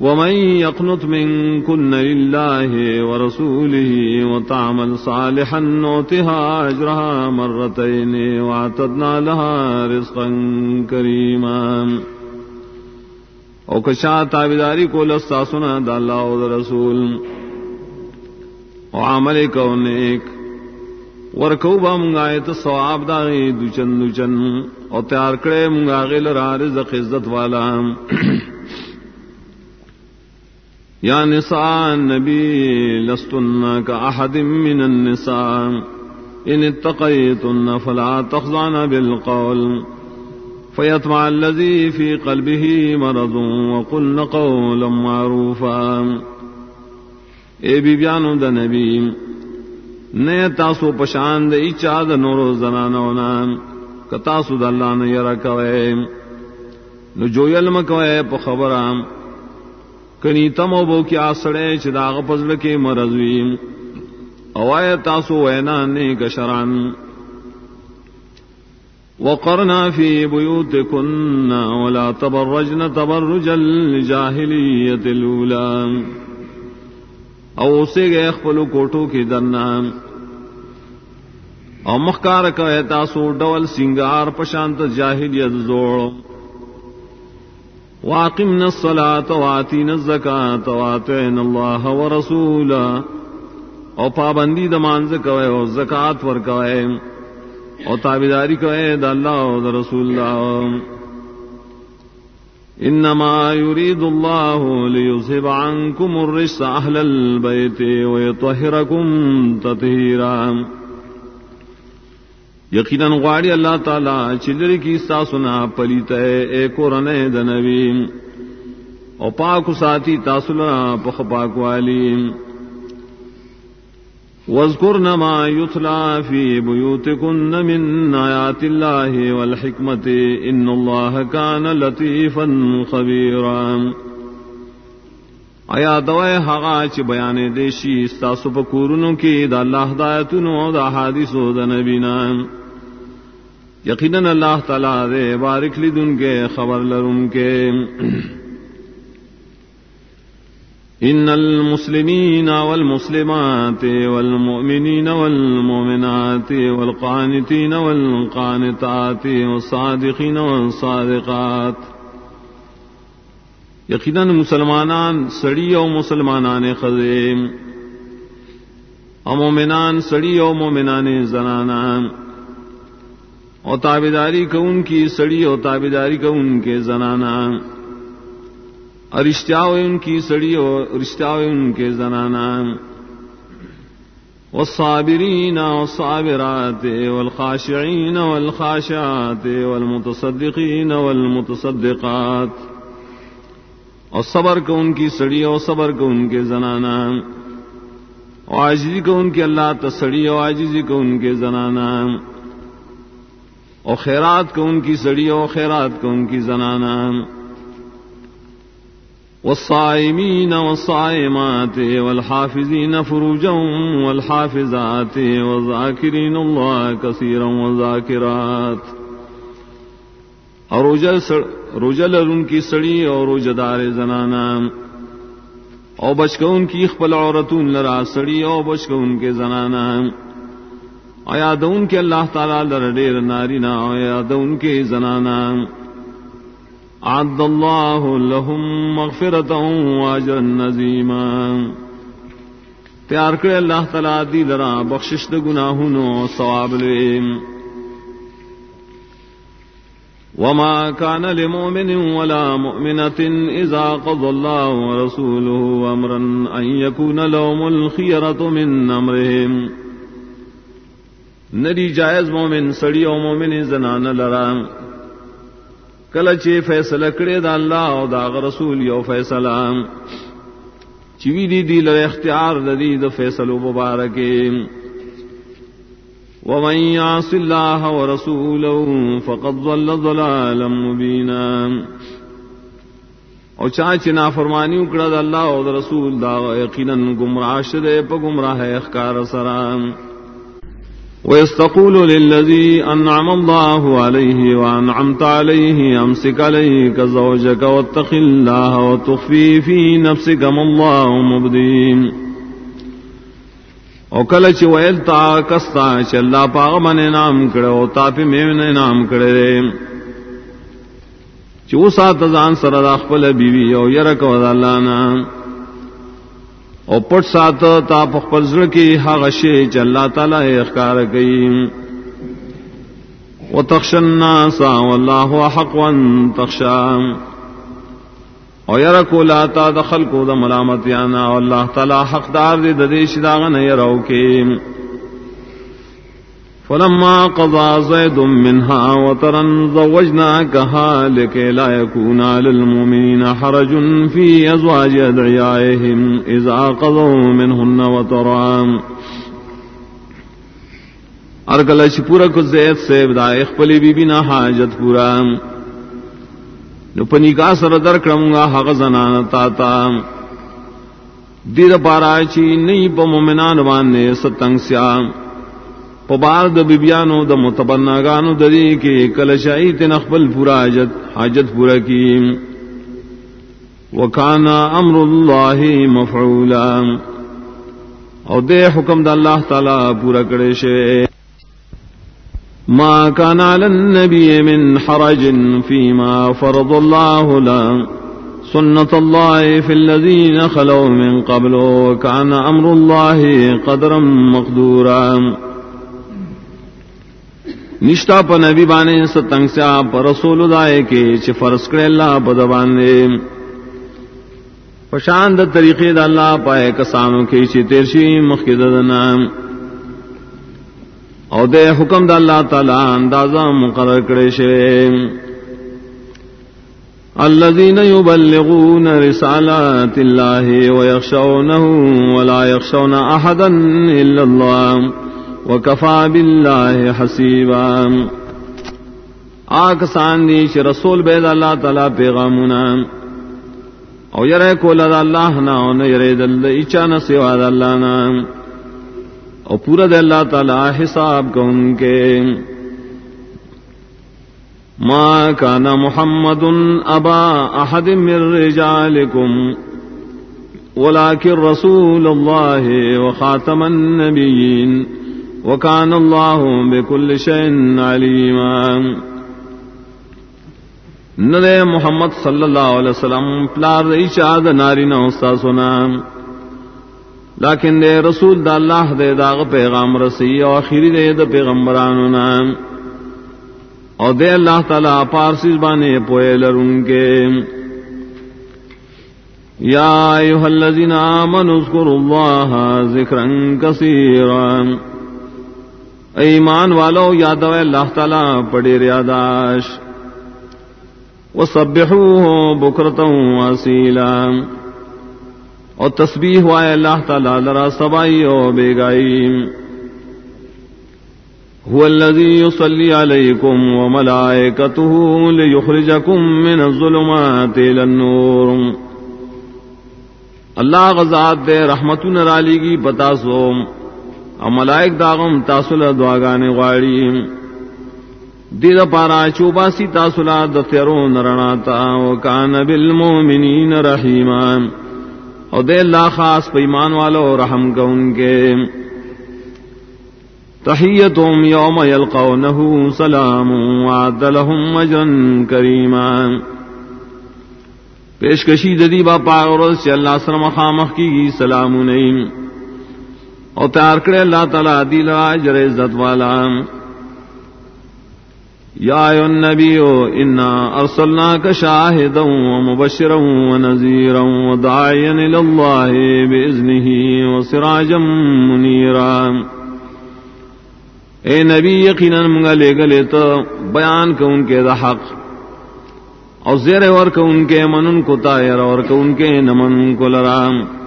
ومن يقنط منكن لله ورسوله وتعمل صالحا نوتها أجرها مرتين واعتدنا لها رزقا كريما. او کشا تابداری کو لستا سنا دا اللہ و دا رسول. او عمل کو نیک. ورکو با منگا تو سواب دا غی دوچن دوچن. او تیار کرے منگا غیل را رزق عزت والا یا نساء النبی لستن کا احد من النساء. ان اتقیتن فلا تخضعن بالقول. فیطمع الذی فی قلبه مرض وقلن قولا معروفا. اے بی بیانو دا نبی نئے تاسو پشاند ایچا دا نورو زنانونا کتاسو دا اللہ نے یرا کوئے نو پا خبرام کنی تم بو کی آسڑے چھ داغ پزل کے مرضویم اوائے تاسو وینا نیک شران. وقرنا فی بیوتکن ولا تبرجن تبرج الجاہلیت الاولا او سے گئے اخپلو کوٹو کی درنام او مخکار کا تاسو ڈول سنگار پشانت جاہلیت زوڑو. واقمنا الصلاة واتينا الزكاة واتعنا الله ورسولا او پابندی دمان کوئے، او زکات ور کوئے. او تابداری کوئے دا اللہ او دا رسول اللہ انما يريد الله ليذهب عنكم الرجس اهل البيت ويطهركم تطهيرا یقیناً غواڑی اللہ تعالی چلری کی سا سنا پلیت اے قرآن دنوی۔ او پاک ساتھی تاسلا پخ پاک والی۔ واذکرن ما یتلا فی بیوتکن من آیات اللہ والحکمت ان اللہ کان لطیفا خبیرا۔ آیا دوائے حقا چی بیانے دیشی استاسو پکورنو کی، دا اللہ دایتنو دا حادثو دا نبینام یقیناً اللہ تعالیٰ دے بارک لد ان کے خبر لر ان کے۔ ان المسلمین والمسلمات والمؤمنین والمؤمنات والقانتین والقانتات والصادقین والصادقات۔ یقیناً مسلمانان سڑی او مسلمانان خزیم او مومنان سڑی او مومنان زنانان۔ اور تابیداری کو ان کی سڑی اور تابیداری کو ان کے زنانا اور رشتہ ان کی سڑی اور رشتہ ان کے زنانا والصابرین والصابرات والخاشعین والخاشعات والمتصدقین والمتصدقات۔ اور صبر کو ان کی سڑی اور صبر کو ان کے زنانا عاجزی کو ان کے اللہ تسڑی اور عاجزی کو ان کے زنانا اور خیرات کو ان کی سڑی اور خیرات کو ان کی زنانا والصائمین والصائمات والحافظین فروجهم والحافظات والذاکرین اللہ کثیرا والذاکرات. اور روجل ان کی سڑی اور روجدار زنانا اور بچ کو ان کی خپل عورتون لرا سڑی اور بچ کو ان کے زنانا آیا دون کے اللہ تعالیٰ در نارینا آیا دون کے زنانا. عد اللہ لهم مغفرتا واجرا نظیما تیار کرے اللہ تعالیٰ دی لرا بخشش د گناہنو ثواب لیم وما كان لمؤمن ولا مؤمنة إذا قضى الله ورسوله أمرا أن يكون لهم الخيرة من أمرهم. نری جائز مومن، سڑی او مومن زنان لرام کلچ فیصلہ کڑے دا اللہ او دا رسول یو فیصلہ چوی دی دی لر اختیار ددی د فیصلو مبارک ومن يعص الله ورسوله فقد ضل ضلالا مبينا. او چاچ نا فرمانی اکڑا دا اللہ او دا رسول، دا یقینا گمراہ شدے پا گمراہ اخکار سرام ويستقول للذي أنعم الله عليه وأنعمت عليه أمسك عليك زوجك واتق الله وتخفي في نفسك ما الله مبدين او کله چې ویل تا کستا چې الله پاغ باندې نام کړو تا په مې نام کړې چې وسات ځان سره د خپل بیوی او یره کو د الله نام او پټ سات تا په خپل زړه کې هغه شی چې الله تعالی اخکار کوي. وتخشى الناس والله حق ان تخشى. او یرا کولا تا دخل کو د ملامت یانا الله تعالی حقدار دې د دې شداغه نه یراو کې فلما قضى زيد منها وترا زوجناكها لكي لا يكون على المؤمنين حرج في أزواج أدعيائهم إذا قضوا منهن وترا. ارکل چھ پورا کو زید سے بدا اخپلی بی بی نا حاجت پورا. نو پنی کا سر در کرم گا حق زنان تاتا دیر پارا چی نئی پا مومنان بانے ستنگ سیام. پبار د بیبیانو د متبنا گانو دری کے کلشائی تن اخبل پورا حاجت حاجت پورا کی. وکانا امر اللہ مفعولا. او دے حکم دا اللہ تعالی پورا کرے شے. ما كان على النبي من حرج فيما فرض الله له سنة الله في الذين خلوا من قبل. وكان أمر الله قدرا مقدورا. نشتا پا نبی بانے ستنگ سیا پا رسول دائے کے چھ فرس کرے اللہ پا دبانے پشاند طریقے دا اللہ پائے کسانوں کے چھ تیرشی مخید دنا۔ او دے حکم دا اللہ تعالی اندازہ مقرر کرے شوے الذين يبلغون رسالات الله ويخشونه ولا يخشون أحدا إلا الله وکفا باللہ حسیبا. آکسان دی چھ رسول بید اللہ تعالی پیغامنا او یرے کولا دا اللہ نا او نیرے دل اچانا سوا دا اللہ نا. او پورا دا اللہ تعالی حساب کن کے. ما كان محمد أبا أحد من رجالكم ولكن رسول الله وخاتم النبيين وکان اللہ بكل شيء عليما ندے محمد صلی اللہ علیہ وسلم پلار دے چاد ناری نہ استا سنا. لیکن دے رسول دا اللہ دے داغ پیغام رسی او اخیری دے دا پیغمبرانو نام او دے اللہ تعالی پارسی بانے پوئے لرن کے. یا ایوہ الذین آمنوا اذکروا اللہ ذکرا کثیرا. ایمان والو یاد اللہ تعالی پڑے ریاداش۔ وہ سب بکرتا ہوں اور تسبیح ہوا اللہ تعالی لرا سبائی او بیگائی۔ هو الذي يصلي عليكم وملائكته ليخرجكم من الظلمات الى النور۔ اللہ غزاد دے رحمت نرالی کی بتا سو ملائک داغم تاسل دعاگانے غاڑی دید پارا چوباسی تاسلا دتیرو نرنا تا وکان بالمومنین رحیمان او دے اللہ خاص پیمان والو رحم کا ان کے تحیتهم یوم یلقونہو سلام وعد لهم مجن کریمان پیشکشی ددی با پاغرز چی اللہ سرم خامخ کی سلام نیم او تیار کرے اللہ تعالی دل اجر عزت والا۔ یا ایو النبیو، انا ارسلناک شاہدا ومبشرا ونذیرا وداعیا الاللہ باذنہ وسراجا منیرا۔ اے نبی، یقینا منگا لے گلے تو بیان کو ان کے دا حق، اور زیر اور کو ان کے منن کو تائر اور کو ان کے نمن کو لرام۔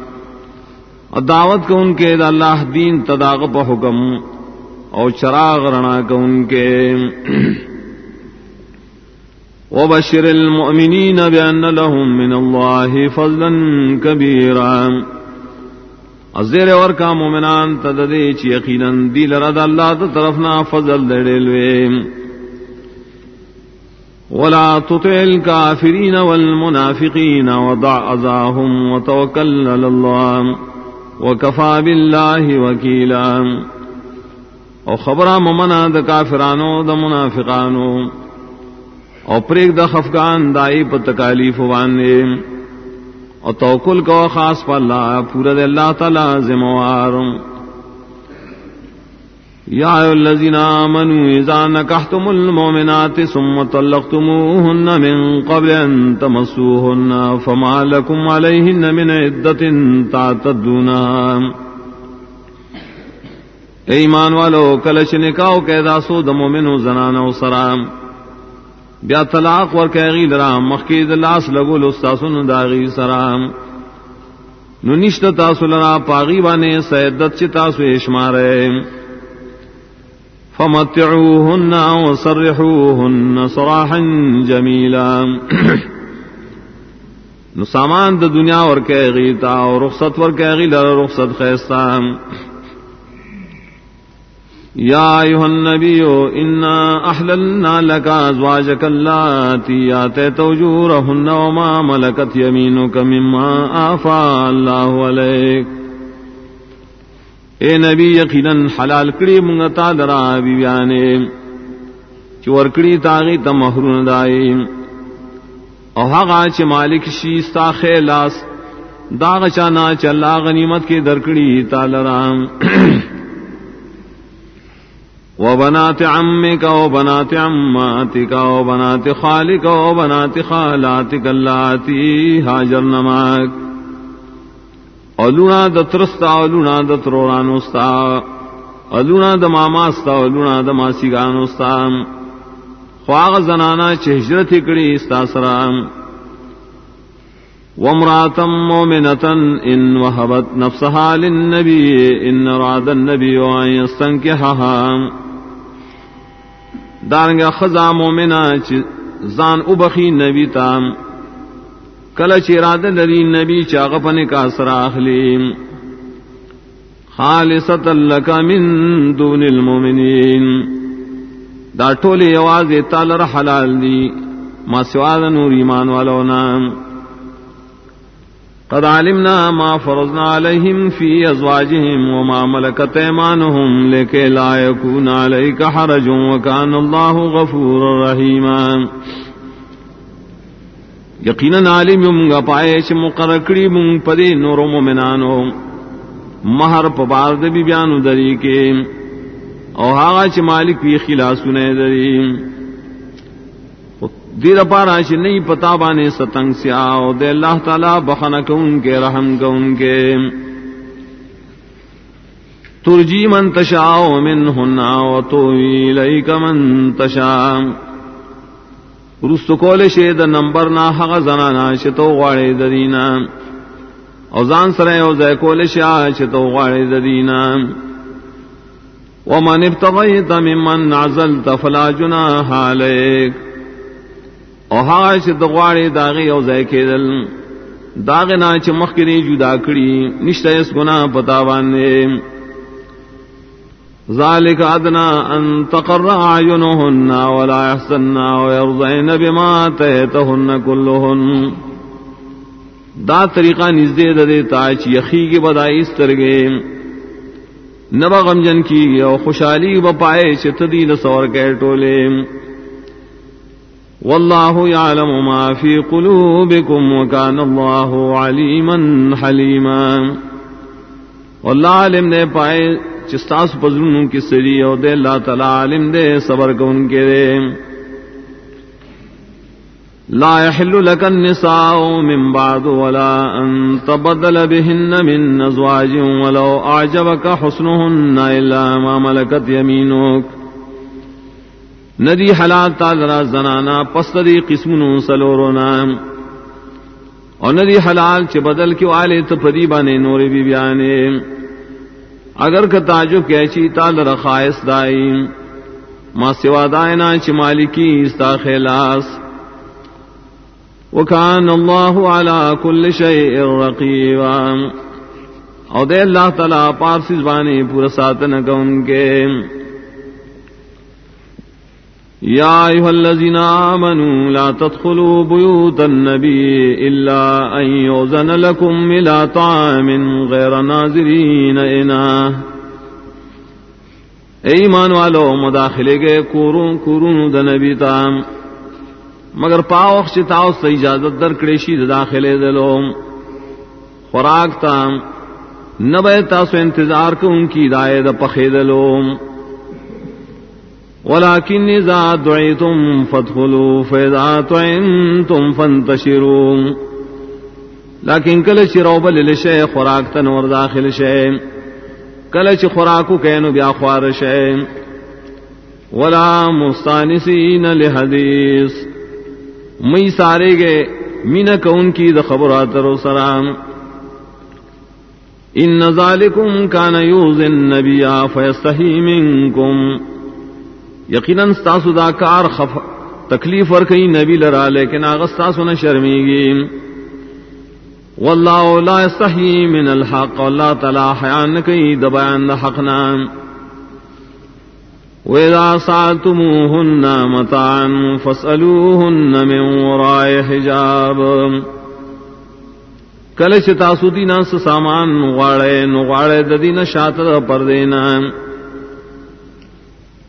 اور دعوت کو ان کے دا اللہ دین تداغ پہ حکم اور چراغ رنا کو ان کے۔ وبشر المؤمنين بأن لهم من الله فضلا كبيرا۔ ازیر اور کا مومنان تددے چی یقیناً دیل رد اللہ تا طرفنا فضل دڑلوے ولا تطع الكافرين والمنافقين وضع أذاهم وتوكل على الله۔ وکفا بالله وکیلا. او خبر ممنا د کافرانو، د منافقانو. او پریک د خفقان دائی پا تکالیف وانے اور توکل کو خاص پا اللہ، پورا دے اللہ تعالی ذموار یا الذین آمنوا اذا نکحتم المؤمنات ثم طلقتموهن من قبل ان تمسوهن فما لكم عليهن من عدة تعتدونها ایمان والو، کلش نکاو قیدا سو د مومنو زنانو سرام. بیا طلاق ور کہ کہی لرام مخید لاس لگو لستاسن داغی سرام. نو نشت تاسو لرا پاغی بانے سیدت چی تاسو اشمارے فمتعوهن وصرحوهن صراحا جمیلا نو سامان د دنیا ور کہی تا اور رخصت ور کہی لرا رخصت خیستان يا أيها النبي إنا أحللنا لك أزواجك اللاتي آتيت وجورهن وما ملكت يمينك مما آفى الله عليك اے نبی، یقینا حلال کڑی منگتا درا بیانے چور کڑی تاغی تا محرون دائی. او حقا چ مالک شیستا خیلاس داغ چانا چلا غنیمت کے درکڑی تا لرام وبنات عمك وبنات عماتك وبنات خالك وبنات خالاتك اللاتي هاجرن معك اولونا د ترستا، اولونا د ترورانو ستا اولونا د ماما ستا اولونا د ماسیگانو ستا خواغ زنانا چه هجرت کړي ستا سرام وامرأة مؤمنة إن وهبت نفسها للنبي إن راد النبي أن يستنكحها دارنگ خزا مومنا زان ابخی نبی تام کل چراد لری نبی چاغ پن کا سراخلی خالصت لک من دون المؤمنین دا ٹولی آواز تالر حلال دی ما سواد نور ایمان والو نام قد علمنا ما فرضنا عليهم في أزواجهم وما ملكت ايمانهم لكي لا يكون عليك حرج وكان الله غفورا رحيما. یقینا عالم یم گا پائے چ مقرر کڑی مون پدی نور مومنانو مہر پبار دبی بیانو دری کے او ہاغا چ مالک بھی خلاص نے دری دیر پارا چ نہیں پتا بانے ستنگ سیا دے اللہ تعالی بخن کو ان کے رحم کو ان کے ترجی من تشا من ہننا و تو من تشا رست کول شید نمبر نا حق زنانا شتو غاڑے ددینا اوزان سرے او زے کول شا شتو غاڑے ددینا ومن ابتغیت ممن عزلت فلا جناح علیک. او هغه چې د غواړي داغه یو ځای کېدل داغه نه چې مخکې جدا کړی نشته اس ګنا پتا باندې ذالک ادنا ان تقر اعینهن ولا يحسن ويرضين بما تهتهن كلهن. دا طریقہ نزدې د دې تا چې یخیږي بدای سترګې. نبا غمجن کی او خوشحالی و پائے چې تدی د سور کې والله يعلم ما في قلوبكم وكان الله عليما حليما. والله علم نے پائے چستاس پزرونوں کی سری اور دے اللہ تعالی علم دے، صبر کو ان کے دے۔ لا يحل لك النساء من بعد ولا أن تبدل بهن من أزواج ولو أعجبك حسنهن إلا ما ملكت يمينك۔ ندی حلال تالرا زنانا پستری قسم سلورونا۔ اور ندی حلال چ بدل کیوں آلے تو پدی بانے نورے بھی بیانے۔ اگر کا تعجب کیچی تال خائص دائی. ما سوا دائنا چی مالکی استا خلاص. وکان اللہ علا کل شیء رقیبا. او دے اللہ تعالی پارسی زبانی پورا ساتن کون کے. یا ایوہ الذین آمنوا لا تدخلوا بیوت النبی الا ان یوزن لکم الى طعام غیر ناظرین اناہ اے ایمان والو، مداخلے گئے کورون کورون دا نبی تام مگر پاوخ چتاو سے اجازت در کڑیشی دا داخلے دلو خوراک تام نب تاسو انتظار کو ان کی، دائے پخے دلو ولكن إذا دعيتم فادخلوا، فإذا طعنتم فانتشروا. لیکن کل چی رو بل لشے تنور داخل شے کل چی خوراکو کینو بیا خوار شے ولا مستانسین لحدیث. مئی سارے گے مین کون کی د خبرات رو سلام ان ذالکم کان یوز النبی فیستحی منکم. یقیناً ستاسو دا کار خف تکلیف ور کئی نبی لرا، لیکن آغستاسو نہ شرمی گی واللہ لا یستحی من الحق واللہ تعالی حیان کئی دبیان دا حقنا وَإِذَا سَأَلْتُمُوهُنَّ مَتَاعًا فَاسْأَلُوهُنَّ مِنْ وَرَاءِ حِجَابٍ. کل چتاسو دینا سامان نغاڑے نغاڑے ددین شاطر پر دینا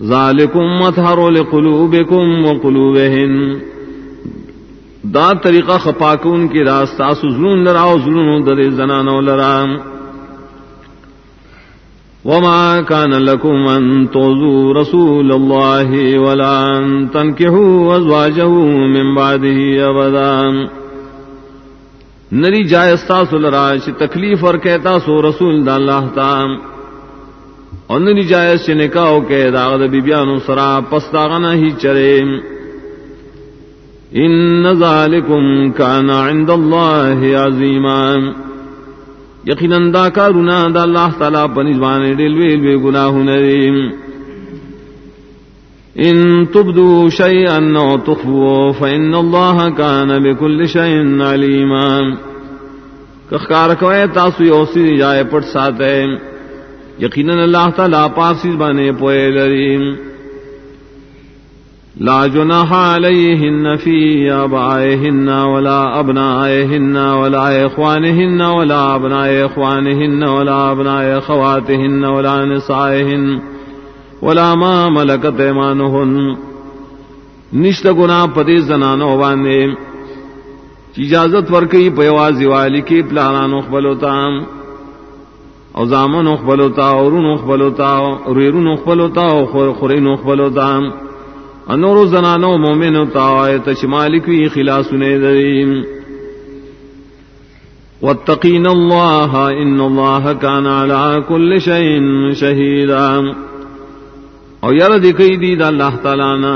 ذالکم متحر لقلوبکم وقلوبہن دا طریقہ خپاکون کی راستہ سزلون لراؤ زلون در زنانو لرام وما كان لكم أن توزوا رسول الله ولا أن تنكحوا أزواجه من بعده أبداً نری جائستا سلرا چ تکلیف اور کہتا سو رسول دا اللہ تام اور نری جائز چ نکاو کہ داغد بیبیانو سرا پس داغنا ہی چرے۔ ان ذالکم کان عند اللہ عظیما۔ یقینا دا کارونا دا اللہ تعالی پنځوانه ډېر وی گناہ نریم ان تبدو شيئا او تخفوا فان الله كان بكل شيء عليما کخکار کوئے تاسو یو جائے پٹ ساتے۔ یقینا اللہ تعالی پاسی بانے پوئے لریم. لا جناح علیہن فی آبائہن ولا ابنائہن ولا اخوانہن ولا ابناء اخوانہن ولا ابناء خواتہن ولا نسائہن ولا ما ملکت ایمانہن. نشت گنا پتی زنانو باندے اجازت ورکی پیوازی والی کی پلانان اخبلوتا او زامن اخبلوتا اورون اخبلوتا ریرون اخبلوتا خورین اخبلوتا انور زنانو مومنوتا آیت شمالکوی خلاسنے دریم واتقین اللہ ان اللہ کان علا کل شئین شہیدہ او یر دکئی دی دا اللہ تعالی نا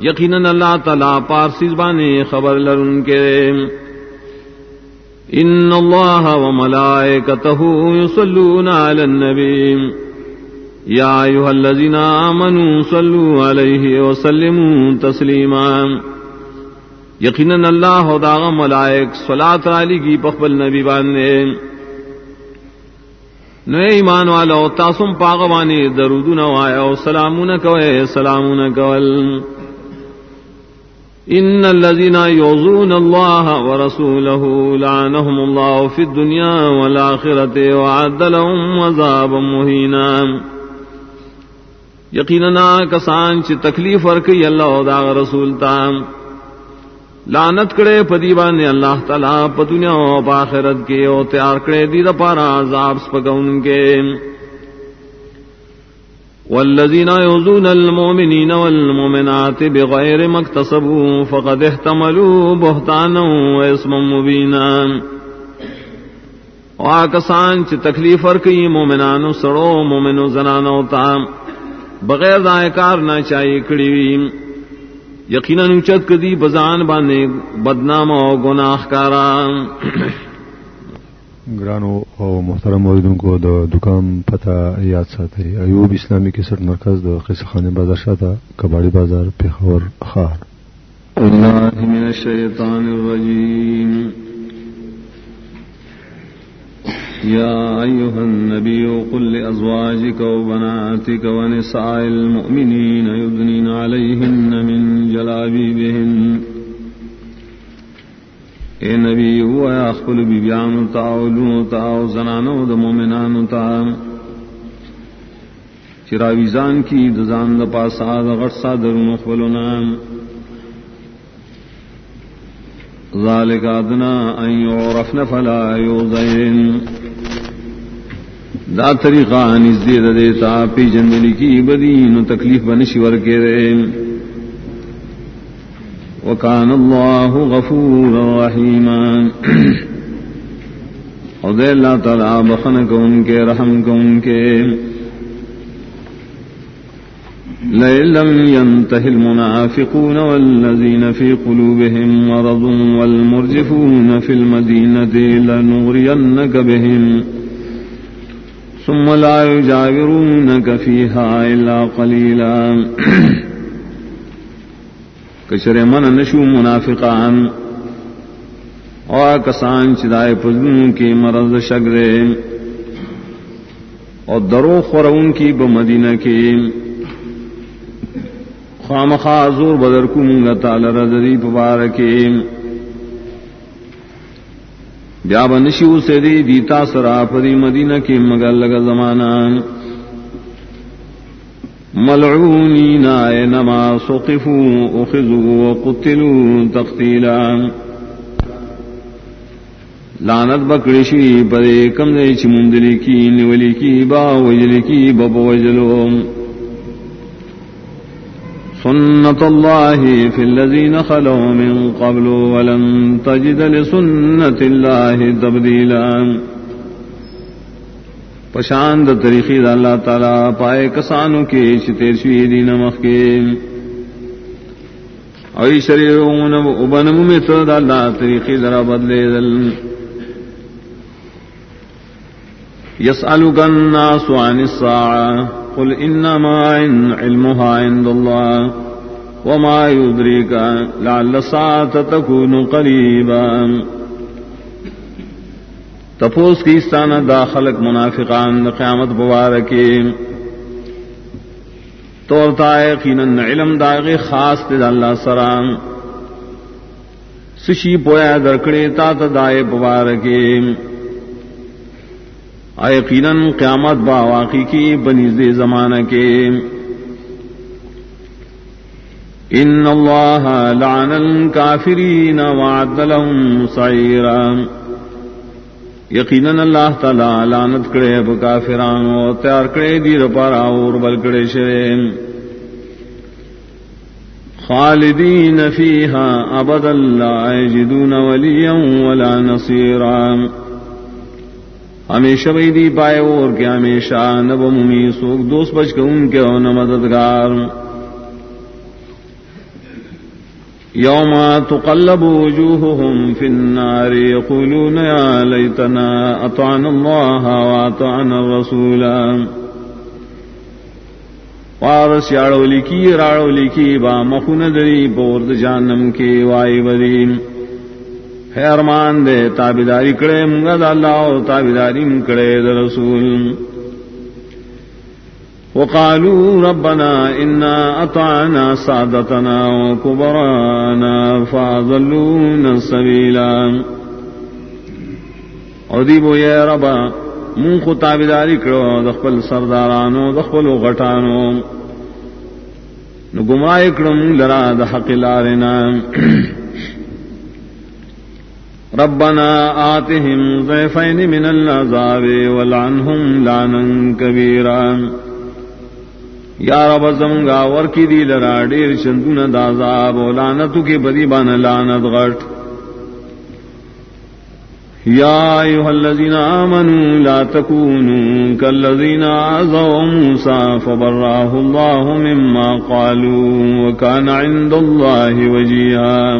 یقینا اللہ تعالی پارسی زبانے خبر لرن کے ان اللہ و ملائکتہ یصلون علی النبی یا ایوہ الذین آمنوا صلو علیہ وسلموا تسلیما یقینا اللہ و داغ ملائک صلاة علی کی پخبل نبی بانے نئے ایمان والا، تاسم پاغوانی درود نوایا سلام کوے سلام کول. ان الذين يؤذون الله ورسوله لعنهم الله في الدنيا والاخره وعد لهم عذابا مهينا. یقینا کسان چ تکلیف ورکی اللہ دا رسول تام لانت کرے پدیبان نے اللہ تعالی پ دنیا و باخرت کے او تیار کرے دی دا پارا عذاب سپگون کے والذین یؤذون المؤمنین والمؤمنات بغیر ما اكتسبوا فقد احتملوا بهتانا واسما مبینا۔ واکسان چ تکلیف ور کی مومنانو سڑو، مومنو زنانو تا۔ بغیر دائکار نہ چاہیے کڑی۔ یقیناً اچت کدی بزان بانے بدنام او گناہ کارا۔ گرانو او محترم موجودوں کو دا دکان پتہ یاد ساتھ ہے ایوب اسلامی کیسٹ مرکز دا قصہ خانے بازار شاہ کباڑی بازار پہور خار اللہ من الشیطان الرجیم. يا أيها النبي قل لأزواجك وبناتك ونساء المؤمنين يدنين عليهن من جلابيبهن اے نبی و یا خپل بیبیانو تا او لونو تا، او زنانو د مومنانو تا. چراویزان کی، د ځان د پاسا، د غټ صادرونو خپلونا. ذالک ادنا ان يعرفن فلا يؤذين دا طریقہ نزدې د دیتا پی جندلی کی، بدی نو تکلیف بنشي ورکه ده وکان الله غفور رحیم او دے اللہ تعالی بخن کو ان کے، رحم کو ان کے۔ لم ينتهي المنافقون والذين في قلوبهم مرض والمرجفون في المدينة لنغرينك بهم ثم لا يجاورونك فيها إلا قليلا کشر من نشو منافقان. اور کسان چدائے پزن کی مرض شگرے اور درو خورون کی بمدینہ کی خام خاصور بدر کم تال رضی پبارکی بیا بنشیو سے دی دیتا سرا پری مدینہ کی مگل لگا زمانہ ملعونین اینما سقفو اخذو وقتلو تقتیلا لانت بکڑشی پدے کم دے چمندلی کی، نولی کی، با وجلی کی بب وجلو. سنت اللہ فی الذین خلو من قبل، ولن تجد لسنت اللہ تبدیلا. پشاند طریقی دا اللہ تعالی، پائے کسانو کے چتیر شوی دین مخ کے۔ اوی شریعون ابنم میں تو دا اللہ طریقی ذرا بدلے دل۔ يسألك الناس عن الساعة، قل انما علمها عند الله وما يدريك لعل الساعه تكون قريبا تپوس کی استانا داخلك منافقان قیامت مبارکی توڑتا یقینا علم داغ خاص تے اللہ سرام سشی پویا درکڑے تا تدائے مبارکی یقیناً قیامت با واقعی کی بنیز زمانہ کے ان اللہ لعن الكافرین وعد لهم سعیرا. یقیناً اللہ تعالی لعنت کرے، اب کافران و تیار کرے، دیر پارا اور بل کرے شرے۔ خالدین فیہا ابدا لا یجدون ولیا ولا نصیرا۔ ہمیشہ بھائی دی پائے اور کیا ہمیشہ نب ممی سوکھ دوست بچ کے ان کے ہو مددگار۔ یوم تقلب وجوههم في النار يقولون يا ليتنا أطعنا الله وأطعنا الرسول. وارس یاڑو لکی راڑو لکی با مخون دری بورد جانم کے وائی بدیم ارمان دے، تابیداری کڑے منگا دا اللہ تابیداری کڑے دا رسول. وقالوا ربنا إنا أطعنا سعدتنا وكبرانا فأضلونا السبيلا ودیبو یا ربا من خو تابیداری کرو دخپل سردارانو دخپل غٹانو نو گمراہ کرو من لرا دحق لارنا ربنا آتهم ضيفين من العذاب والعنهم لعنا كبيرا یا رب زمگا ور کی دی لرا ڈیر چندون دازاب و لعنتو کی بدی بان لعنت غٹ یا ایوہ الذین آمنوا لا تکونوا کالذین آزوا موسیٰ فبراہ اللہ مما قالوا وکان عند اللہ وجیہا.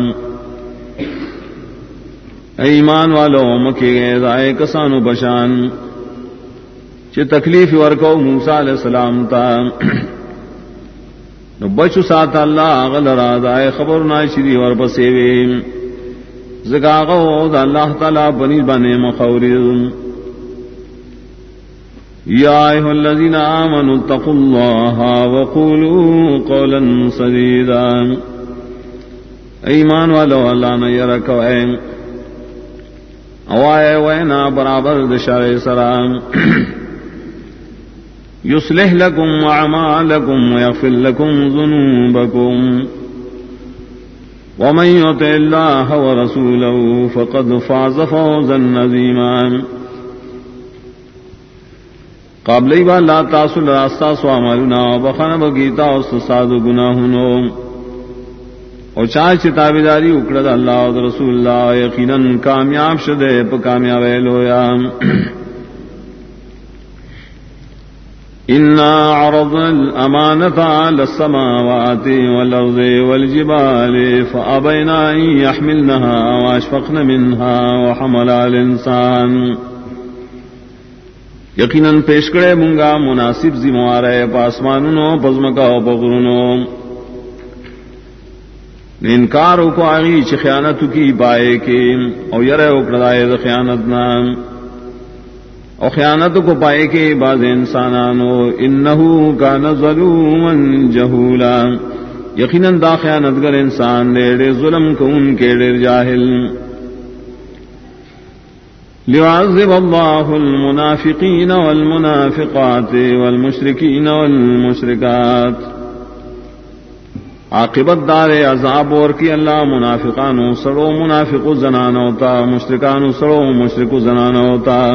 ایمان والو مکے گئے کسانو بشان چ تکلیف ورکو موسا علیہ السلام تا. نو بچو سات اللہ غل رازائے خبر نہ شری ور بسے وے زگاغو دا اللہ تعالی بنی بنے مخوری. يا أيها الذين آمنوا اتقوا الله وقولوا قولا سديدا ایمان والو اللہ نے یہ رکھوائے اوائے وینا برابر دشار سرام يصلح لكم أعمالكم ويغفر لكم ذنوبكم. ومن يطع الله ورسوله فقد فاز فوزا نظيما قابل با لا تاسل راستہ سو عملنا بخن بگیتا استاد گناہنو او چاہ چتابی داری اکڑد اللہ و رسول اللہ یقینا کامیاب شدے پا کامیاب لویا إنا عرضنا الأمانة على السماوات والأرض والجبال فأبينا أن يحملنها وأشفقن منها وحمل الإنسان. یقیناً پیش کرے منگا مناسب ذمہ پاسمانو پزمکا پغرنو انکار کو آگی خیانت کی پائے کے او یر اکڑائے خیانت نام او خیانت کو پائے کے بعض انسانانو انہو کا نظلومن جہولا۔ یقیناً دا خیانت گر انسان دے ظلم کو ان کے ڈیر جاہل۔ ليعذب الله المنافقين والمنافقات والمشركين والمشركات۔ عاقبت دار عذاب اور کی اللہ منافقان سڑو منافق زنان ہوتا مشرکان سڑو مشرق زنان ہوتا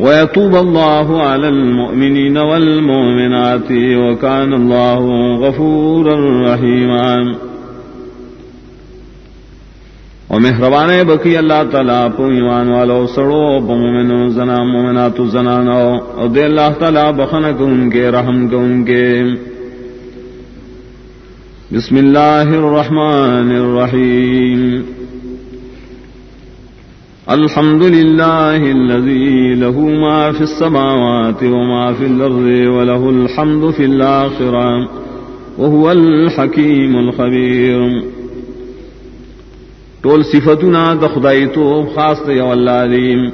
ويتوب الله على المؤمنين والمؤمنات وكان الله غفورا رحيما. اور مہربان بکی اللہ تعالیٰ ایمان والو، سڑو پو مومن زنا، مومنات زنانو اور دے اللہ تعالیٰ بخن کو ان رحم کو بسم اللہ الرحمن الرحیم. الحمد لله الذي له ما في السماوات وما في الأرض وله الحمد في الآخرة وهو الحكيم الخبير. ٹول صفتنا د تو خاص یو اللہ علیم.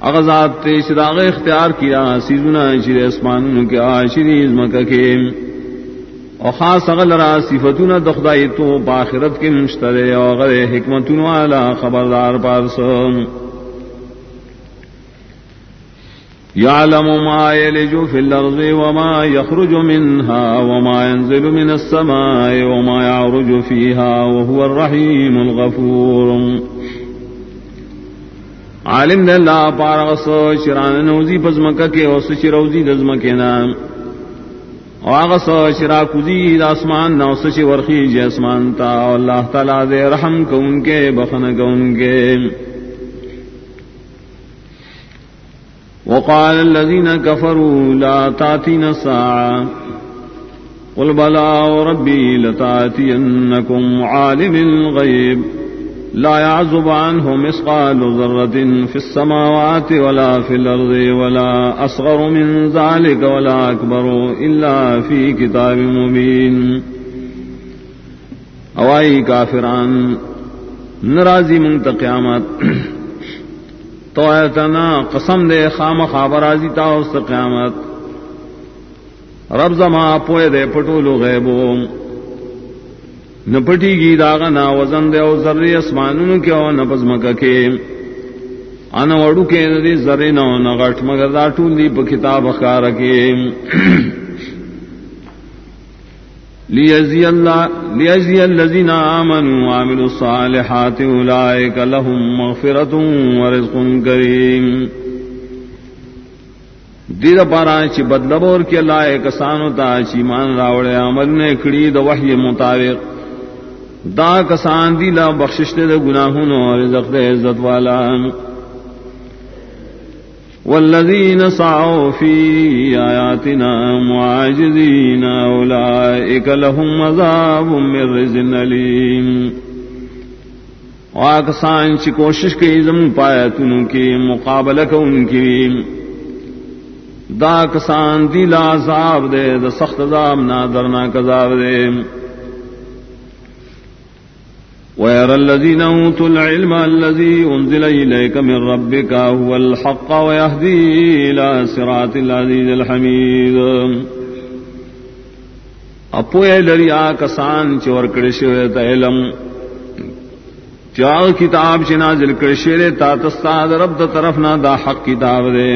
اغزاد تے شراغ اختیار کیا سیزنا شر اسمان کے آشریز مکہ کے. اور خاص اغل را صفتنا د تو باخرت کے مشترے اور غر حکمت والا خبردار پارسم يعلم ما يلج في الأرض وما يخرج منها وما ينزل من السماء وما يعرج فيها وهو الرحيم الغفور. عالم دے اللہ پارغ سو شران نوزی پزمکہ کے وسو چروزی دزمکے نام واغ سو شرا کزی داسمان نو سچ ورخی جسمان تا اللہ تعالی دے رحم کو ان کے بخن کو ان کے وقال الذين كفروا لا تاتين الساعة. قل بلى وربي لتاتينكم عالم الغيب. لا يعزب عنه مسقال ذرة في السماوات ولا في الأرض ولا أصغر من ذلك ولا أكبر إلا في كتاب مبين. أوائي كافران نرازي من تقيامات تو ایتنا قسم دے خام خابرازی تا اس قیامت. رب زما پوئے دے پٹولو غیبو نپٹی گی داغا نا وزن دے او ذری اسمانونو کے او نپز مکہ کے۔ انا وڑو کے ندی ذری نو نغٹ مگر دا ٹول دی کتاب اخکار کے۔ ليجزي الله ليجزي الذين آمنوا وعملوا الصالحات أولئك لهم مغفرة ورزق كريم دید پارا چی بدلب اور کے لائے کسانو تا چی مان راوڑے عمل نے کڑی دا وحی مطابق۔ دا کسان دی لا بخشش دے گناہوں اور رزق دے عزت والا والذين سعوا في آياتنا معاجزين أولئك لهم عذاب من رزن أليم واکسان چی کوشش کی زم پایا تنو کی، مقابلہ کو ان کی. دا کسان دل عذاب دے، دا سخت عذاب نہ درنا کذاب دے. ويرى الذين أوتوا العلم الذي أنزل إليك من ربك هو الحق ويهدي إلى صراط العزيز الحميد. اپوئے لری آ کسان چور کرشے علم چاو کتاب چنا ذل کرشے تا تستاد رب دا طرف نہ دا حق کتاب دے.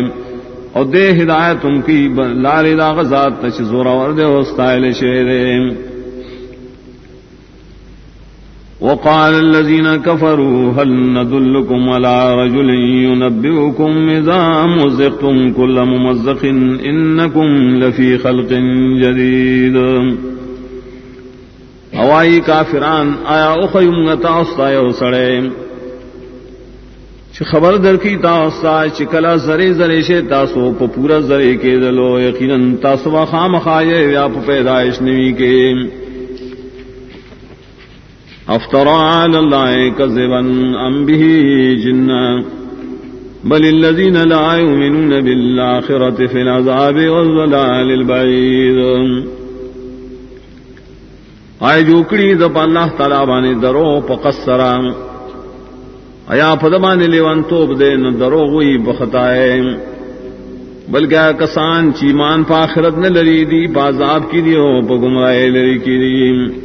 اور دے ہدایت تم کی لال دا غزات تچ زورا ور دے ہوستائل شیرے وقال الذين كفروا هل ندلكم على رجل ينبئكم إذا مزقتم كل ممزق إنكم لفي خلق جديد. اوائی کافران، آیا اخیم تاستا یو سڑے. چھ خبر در کی تاستا چکلا زرے زرے شے تاسو پا پورا زرے کے دلو، یقینا تاسو خام خائے یا پا پیدائش نوی کے. افطر على الله كذبا أم به جنا. بل الذين لا يؤمنون بالآخرة في العذاب والضلال البعيد. آئے جوکڑی دپ اللہ تعالی بانے درو پقصرا. ایا پدمان لیوان توب دے نہ درو ہوئی بختائے بلکہ کسان چیمان پاخرت نہ لری دی بازاب کی دیو پگمرائے لری کی دی.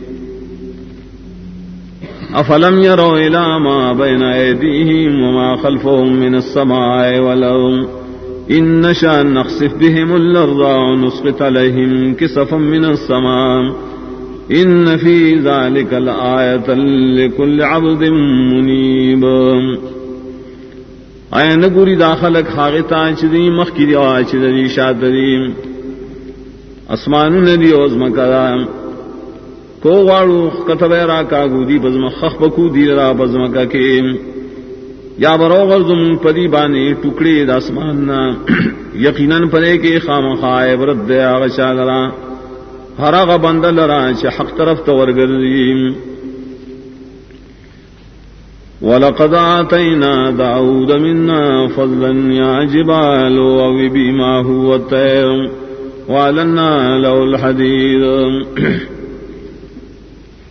افلم يروا إلى ما بين أيديهم وما خلفهم من السماء والأرض؟ إن نشأ نخسف بهم الأرض ونسقط عليهم كسفا من السماء. إن في ذلك الآية لكل عبد منيب. آیا نگوری داخلک خاغتا چدی مخی دی آچ دی شاد دی اسمان ندی اوزم کرام کو واڑو کتب را کا گودی بزم خخ بکو دی را بزم کا کے۔ یا برو غرزم پدی بانی ٹکڑے داسمان یقیناً پدے کے خام خائے برد دیا غشا لرا ہرا غ بندل لرا چ حق طرف تو ورگریم ولقد آتينا داود منا فضلا يا جبال ووبي ما هو الطير۔ وعلنا له الحديد۔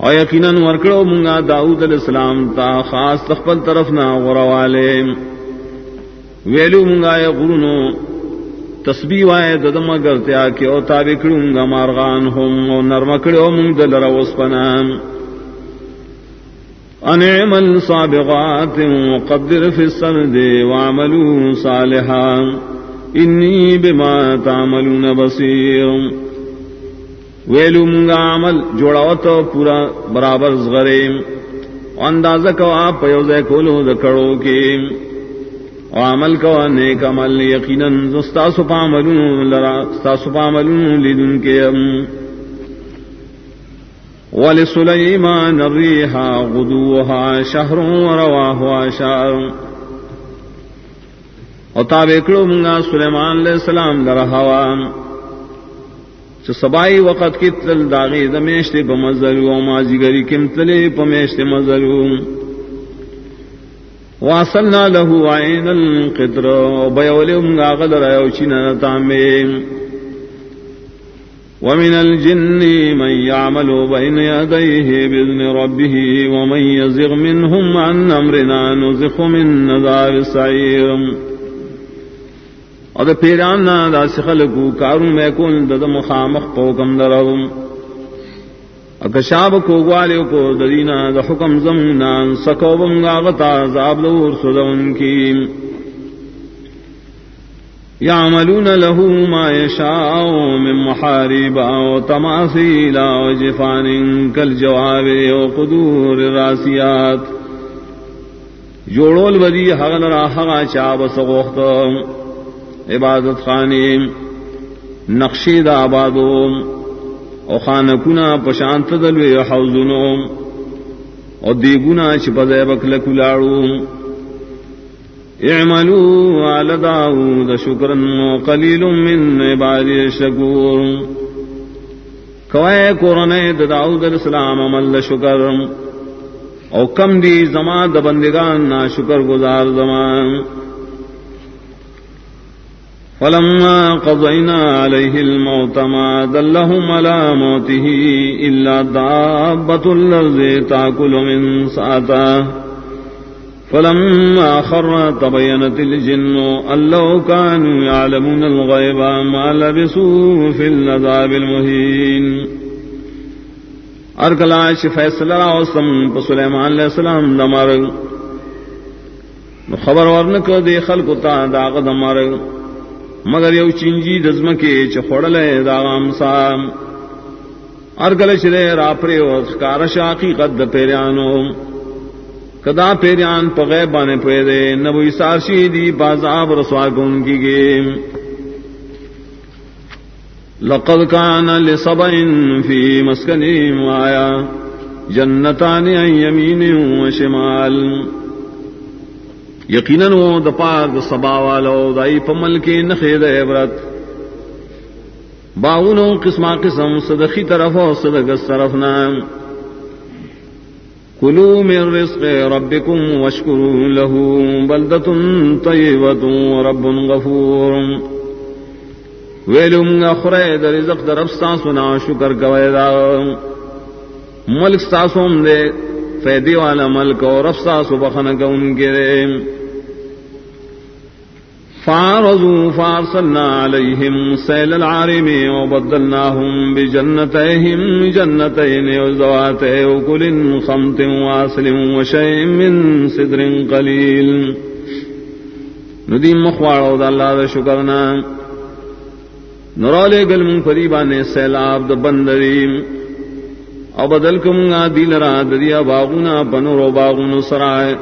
او یقیناً ورکڑو منگا داؤد علیہ السلام تا خاص تخپل طرف نہ غروالے ویلو منگا یا غرونو تسبیح وائے ددم گرتیا کہ او تابع کروں مارغان ہم او نرمکڑو منگ دل روس پنام انعمل صابغات وقدر في السرد وعملوا صالحا. انی بما تعملون بصیر. ویلو منگا عمل جوڑاو تو پورا برابر زغرے اندازہ کو آپ پیوزے کولو دکڑو کے او عمل کو نیک عمل یقینا زستاسو پاملون لرا ستاسو پاملون لیدن کے ام ولسلیمان الریحا غدوها شہر ورواہوا شہر او تابکڑو منگا سلیمان علیہ السلام لرہوام سبائی وقت کی تل داغی دمیشتے بمزلو ماضی گری کم تلے پمیشتے مزلو. واصلنا له عين القدر وبيولهم غدر يوشنا تامين ومن الجن من يعمل بين يديه بإذن ربه ومن يزغ منهم عن أمرنا نزخ من نذاب السعير اور دا پیران نا دا سخل کو کاروں میں کون دا مخامخ پو کم درم اکشاب کو گوالے کو درینا دا حکم زمنا سکو بنگا غتا زاب دور سدون کی. يعملون له ما يشاء من محارب وتماثيل وجفان كالجواب وقدور الراسيات جوڑول بدی حغل را حغا چاب سغوختم عبادت خانی نقشی دا آبادو او خانکونا پشانت دلوی حوزنو او دیگونا چپدے بکلکو لاڑو اعملوا على داود شكرا وقليل من عبادي الشكور کوئے کورنے داؤد علیہ السلام عمل شکر. او کم دی زمان د بندگان نا شکر گزار زمان. فلما قضينا عليه الموت ما دلهم على موته إلا دابة الأرض تأكل من ساعته. فلما خر تبينت الجن أن لو كانوا يعلمون الغيب ما لبسوا في العذاب المهين. ارکلاش فیصلہ وسم سلیمان علیہ السلام دمر خبر ورن کو دے خلق تا داغ دمر مگر یو چنجی دزم کے چڑلے داغام سام. ارگل چرے راپرے کار شاقی قد پیرانو کدا پیریان پغے بانے پے دے نبوی سارشی دی بازاب رسوا گن کی گے لقد كان لصبع في مسكن آیا جنتان عن يمين وشمال یقیناً وہ دپار سبا والو دائی پمل کے نخے عبرت. باغنو قسم قسم صدقی طرف اور صدق طرف نام کلو من رزق ربکم واشکروا له بلدۃ طیبۃ ورب غفور. ویلم اخرے در رزق در رب سنا شکر کوي دا. ملک ساسوم دے فیدی والا ملک اور رب ساسو بخن گون کے فارضوا فارسلنا عليهم سيل العارم وبدلناهم بجنتيهم جنتين وزوات وكل خمط واصل وشيء من صدر قليل. ندیم مخواڑو دا اللہ دا شکرنا نرالے گل من فریبا سیلاب دا بندریم او بدل کمگا دیل را ددیا باغونا پنورو باغونو سرائے.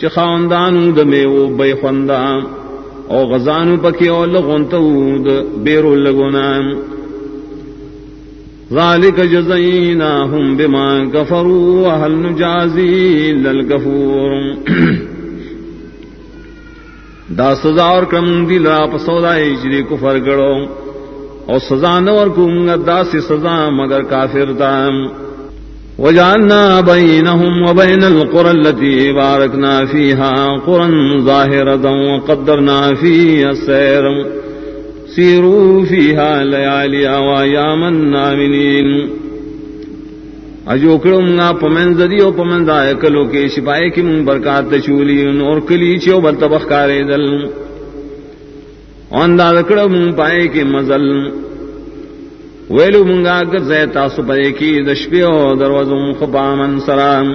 چی خاندانو دمیو بی خوندام. او غزان پکی او لغون تود بیرو لگونا. ذالک جزیناهم بما کفروا وهل نجازی للکفور. دا سزا اور کرم دی لا پسودائی جدی کفر گڑو او سزا نور کم دا سی سزا مگر کافر تام وجعلنا بينهم وبين القرى التي باركنا فيها قرى ظاهرة وقدرنا فيها السير. سيروا فيها ليالي وأياما نامنين اجو کڑم گا پمن زدی او پمن دائے کلو کے شپائے کی من برکات چولی اور کلی چو بلتبخ کارے دل. اور انداز دادکڑم پائے کے مزل. ویلو منگا گرزے تاسو پدے کی دشپیو دروازوں خبامن سرام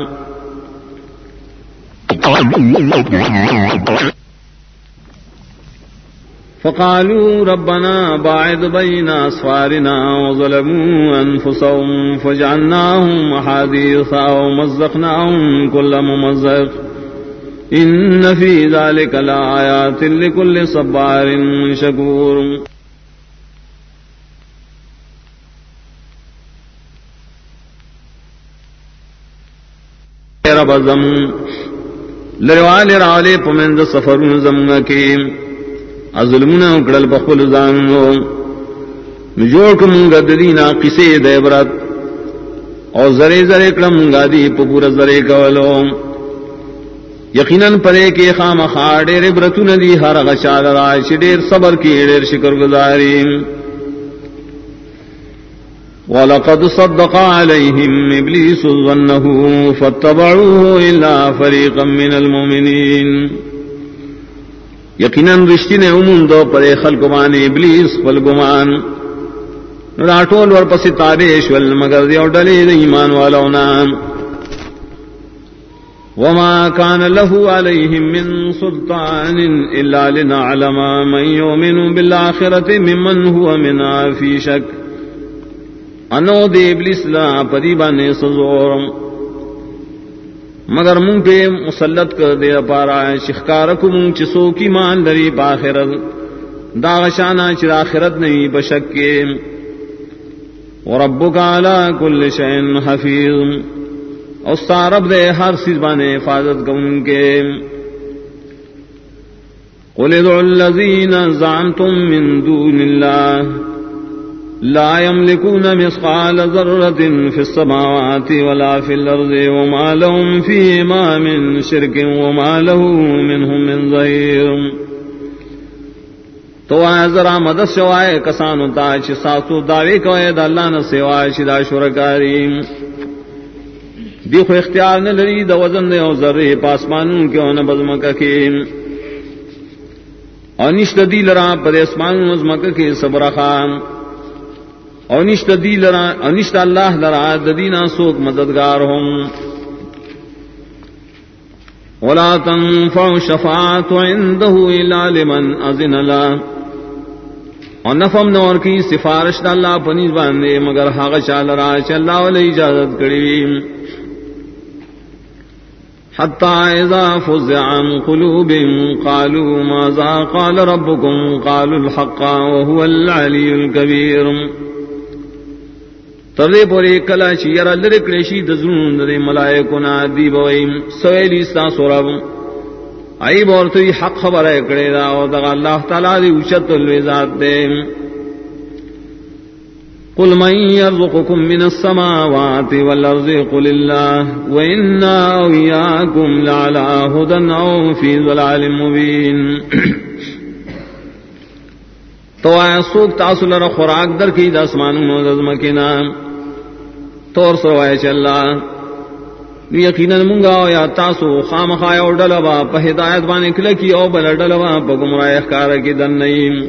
فقالوا ربنا باعد بين أسفارنا وظلموا أنفسهم فجعلناهم حديثا ومزقناهم كل ممزق. إن في ذلك لآيات لكل صبار شكور رب زم لروال راولے پمند سفر زم کے۔ ظلمنا اکڑل بخل زانو جوڑ کم گدینا کسے دیبرت اور زرے زرے کڑم گادی پپور زرے کولو یقیناً پرے کے خام خا ڈیر برتو ندی ہر غشال رائے ڈیر صبر کی ڈیر شکر گزاری۔ ولقد صدق عليهم إبليس ظنه فاتبعوه إلا فريقا من المؤمنين. یقیناً رشتی نے امون دو پر خلق مان ابلیس فلگمان راٹول ور پسی تابیش ول مگر دی ڈلے ایمان والا نام وما كان له عليهم من سلطان إلا لنعلم من يؤمن بالآخرة ممن هو منها في شك. انو دے ابلیس لا پدی بانے سزورم۔ مگر منگ پہ مسلط کر دے پارا شخکار کو منگ چسو کی مان لری باخرت داغشانہ چراخرت نہیں بشک کے ورب کا لا کل شین حفیظ۔ اور دے ہر سیز بانے حفاظت کن کے۔ قل ادعوا الذين زعمتم من دون الله لا يملكون مثقال ذرة في السماوات ولا في الأرض وما لهم فيما من شرك وما له منهم من ظهير تو آئے ذرا مدد سوائے کسان ہوتا چھ ساسو دعوی کوئے، دا اللہ نہ سوائے چھ دا شرکاری. دیکھو اختیار نے لری، دا وزن دے او ذرے پاسمانوں کے اون بزمکہ کے. انشت دی لرا، پر اسمان بزمکہ کے صبر خان انشت دی لرا انشت اللہ لرا ددینا سوک مددگار ہوں ولا تنفع شفاعة عنده إلا لمن أذن له. اور نفم نور کی سفارش اللہ پنیز باندھے مگر حق چال را چل علیہ اجازت کری. حتى إذا فزع عن قلوبهم قالوا ماذا قال ربكم؟ قالوا الحق وهو العلي الكبير. تردے پوری کلا چیر لرکڑی دزون دے ملائکونا دی بوئیم سویلی ستا سورب آئی بور تو حق خبر ہے دا اور دغا اللہ تعالی دی اوچت الوزات دے. قل من يرزقكم من السماوات والأرض قل الله وإنا وإياكم لعلى هدى أو في ظلال مبين تو آیا سوک تاسو لر خوراک در کی داسمان موزز مکینا تور سروائے چلا یقینا منگا یا تاسو خام خایا او ڈلوا پہ ہدایت بانے کلکی او بل ڈلوا پہ گمراہ اخکار کی دن نئیم۔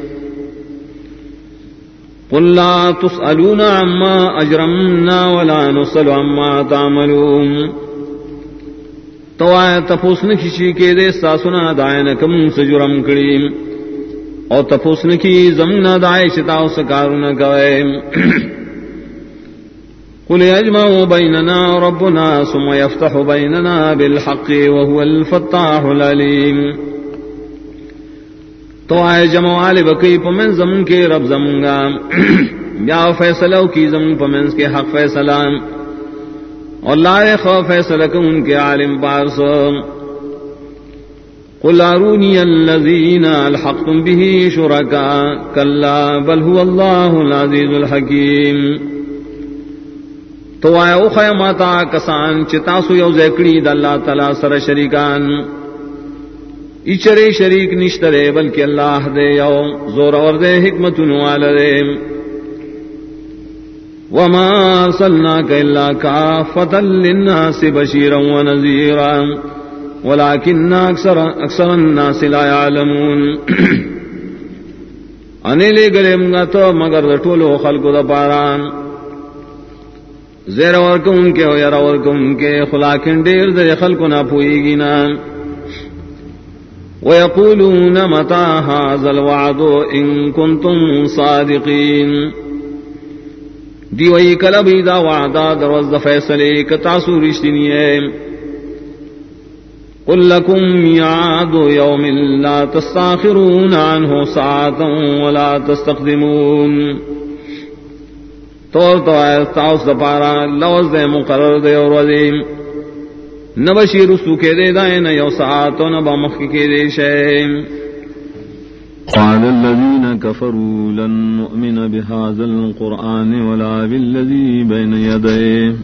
قل لا تسألون عما اجرمنا ولا نسأل عما تعملون۔ تو آیا تپوسن کشی کے دے ساسنا دائن کم سجرم کریم۔ او تپوسن کی زمنا دائے شتاو سکارون کوئیم۔ قل يجمع بيننا ربنا ثم يفتح بيننا بالحق وهو الفتاح العليم. تو آئے جمع والے بکی پمن زمن کے رب زمن گا یا فیصلہ کی زمن پمن کے حق فیصلہ۔ اور لائے لائق فیصلہ ان کے عالم پاس قل اروني الذين الحقتم به شركاء كلا بل هو الله العزيز الحكيم تو آیا او خیا ماتا کسان چتاسو یو زیکڑی دا اللہ تعالی سر شریکان۔ اچرے شریک نشترے بلکہ اللہ دے یو زور اور دے حکمت نوال دے۔ وما ارسلناک الا کافتا للناس بشیرا و نذیرا ولكن اکثر اکثر الناس لا يعلمون انے لے گلے منگا تو مگر ٹولو خلق دا پاران۔ زیر اور کو ان کے ہو یار اور ان کے، خلاکن ڈیر زیر خلق نہ پوئی گی نا۔ ويقولون متى هذا الوعد إن كنتم صادقين دی وی کلبی دا وعدا دروز دا فیصلے کتاسو رشتنی ہے۔ قل لكم ميعاد يوم لا تستاخرون عنه ساعة ولا تستقدمون۔ طور تو تاؤس دپارا لوز دے مقرر دے اور وزیم نبشی رسو کے دے دائیں، نہ یو ساعتو نبا مخ کے دے شیم۔ قال الذين كفروا لن نؤمن بهذا القرآن ولا بالذي بين يديه۔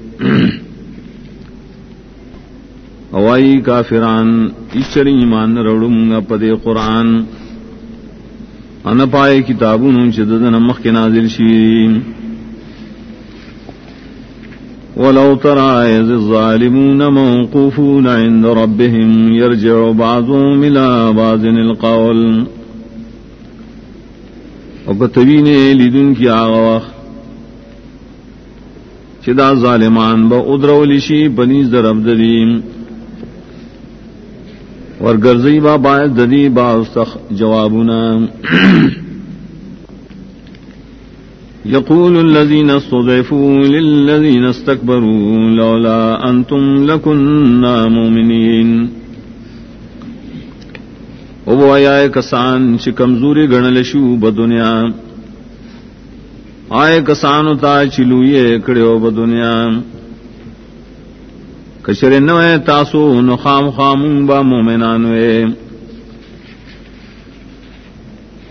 اوائی کافران اچری ایمان روڑوں گا پدے قرآن۔ ان پائے کتابوں چدد نمخ کے نازل شیرین۔ ولو ترى إذ الظالمون موقوفون عند ربهم يرجع بعضهم إلى بعض القول. وكتبين لدن کی آغوخ چدا ظالمان با ادرو لشی بنیز در عبدالیم ورگرزی با باید ددی با استخ جوابنا يقول الذين استضعفوا للذين استكبروا لولا أنتم لكنا مؤمنين. او آیا کسان چی کمزوری گنل شو بدنیا. آئے کسان تا چلو یہ کڑیو بدنیا. کشر نوے تاسو نخام خامون با مومنانوے.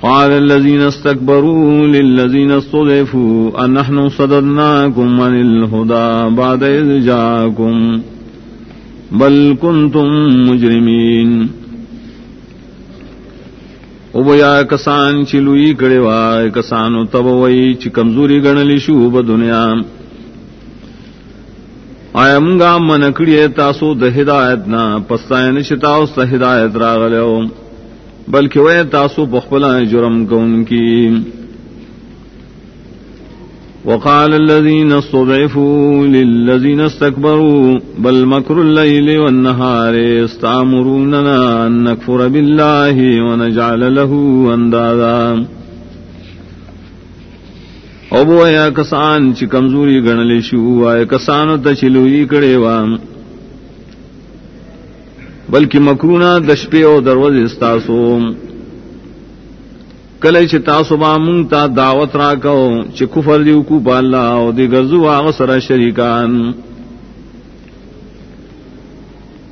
قال الذين استكبروا للذين استضعفوا أن نحن صددناكم عن الهدى بعد إذ جاءكم بل كنتم مجرمين او بیا کسان چلوئی کڑے وا کسانو تب وئی چ کمزوری گنلی شو ب دنیا۔ آیا منگا من کڑی تاسو د ہدایت نا پستائن شتا اس ہدایت راغلو بلکہ وہ تاسو بخبلا جرم کون کی۔ وقال الذين استضعفوا للذين استكبروا، بل مكر الليل والنهار استعمروننا أن نكفر بالله ونجعل له أندادا۔ ابو یا کسان چی کمزوری گنلی شو آئے کسانو تا چلوئی کڑے وام۔ بلکہ مکرونا دشپے او دروز استاسوم کل تاسو با مونگتا دعوت را کو چ کفر دیو کو بالا او دی گرزو آغ سر شریکان.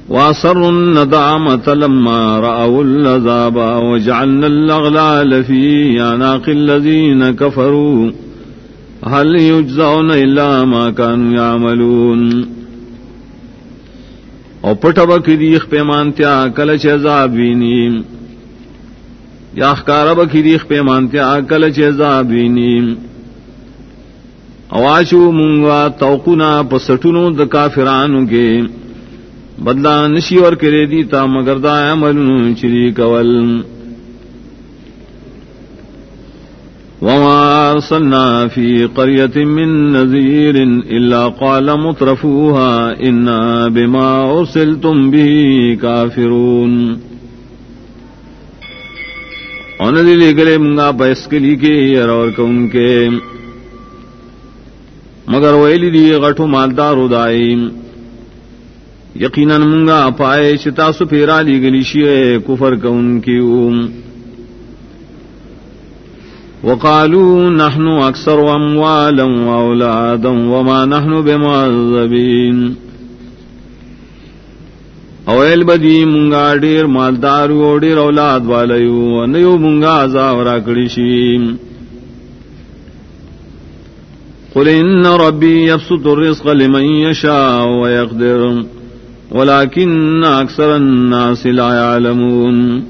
واسر الندامت لما رأوا العذاب وجعلنا الأغلال في عناق الذين كفروا. هل يجزعون إلا ما كانوا يعملون. او پٹبک دیخ پیمانتیا کلچ عذاب وینیم یا خکارب کی دیخ پیمانتیا کلچ عذاب وینیم اواشو منگا توقنا پسٹنو د کافرانو کے بدلا نشی اور کرے دیتا مگر دا عمل چری کول. وما ارسلنا في قرية من نذير إلا قال مترفوها إنا بما أرسلتم به كافرون. ندی لے گلے منگا پیس کے لی کے اور کون کے. مگر ویلی دی غٹو مالدار ادائی یقیناً منگا پائے چتا سو پھیرا لی گلی شیئے کفر کون کی اوم وقالوا نحن اکثر اموالا واولادا وما نحن بمعذبین اویل بدی منگا ڈیر مالدار ڈیر اولاد والو نیو منگا زاورا کڑیشی قل ان ربی یبسط الرزق لمن یشاء ویقدر ولكن اکثر الناس لا يعلمون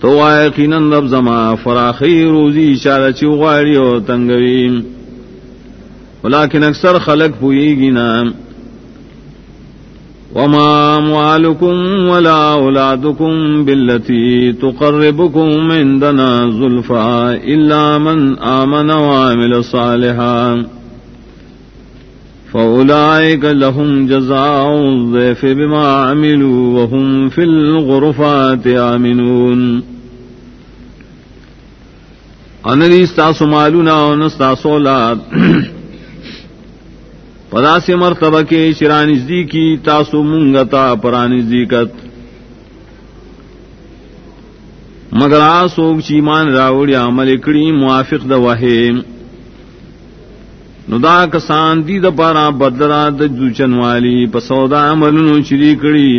تو یقینا رب زما فراخی روزی اشارہ چوغاڑی اور تنگوی ولكن اکثر خلق پوئی گی نام وما أموالكم ولا أولادكم بالتي تقربكم عندنا زلفا إلا من آمن وعمل صالحا. فأولئك لهم جزاء الضيف بما عملوا وهم في الغرفات آمنون أنا لي استعصوا مالنا ونستعصوا أولاد پدا سے مرتبہ کے شرانزدی کی تاسو منگتا پرانزدیکت مگر آسوک چیمان راوڑی عمل کڑی موافق دا وحے ندا کسان دی دا پارا بدرا دا دوچن والی پسودا عملنو چری کڑی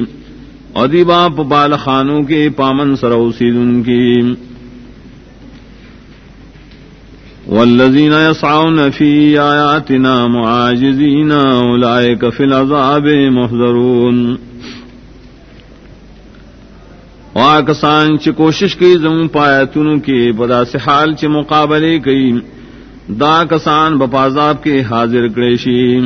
ادی باپ بال خانوں کے پامن سروسی دن کی. والذين يسعون في آياتنا معاجزين أولئك في العذاب محذرون واکسان چ کوشش کی زم پایتن کے پدا سے حال چ مقابلے کئی دا کسان بپازاب کے حاضر کریشی۔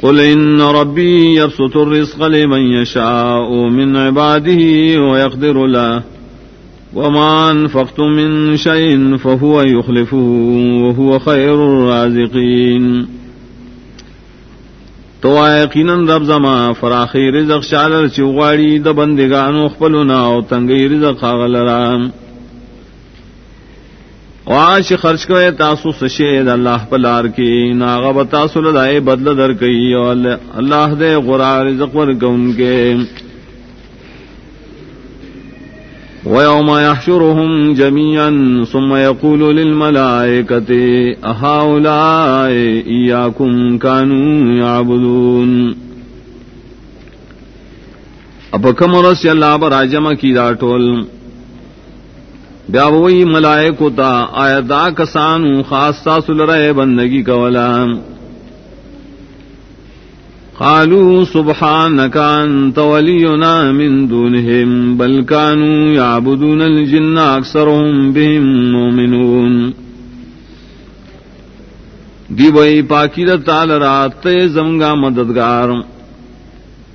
قل ان ربی یبسط الرزق لمن يشاء من عباده ويقدر له ومان فخت من شيء فهو يخلفه وهو خير الرازقين تو یقیناً رب زما فراخی رزق شالر چوغاڑی د بندگانو خپلونا او تنگی رزق غلرام واش خرچ کوئے تاسو سشید اللہ پلار کی ناغب تاسو لدائے بدل در کئی اللہ دے غرا رزق ورکون کے۔ ويوم يحشرهم جميعا ثم يقول للملائكة، أهؤلاء إياكم كانوا يعبدون۔ اب کم رس اللہ براجم کی دا ٹول۔ بیا وہی ملائکو تا، آیا دا کسانو خاص تا سلرے بندگی کولا. قالوا سبحانك أنت ولينا من دونهم بل كانوا يعبدون الجن أكثرهم بهم مؤمنون. دی بئی پاکی دا تال رات زمگا مددگار،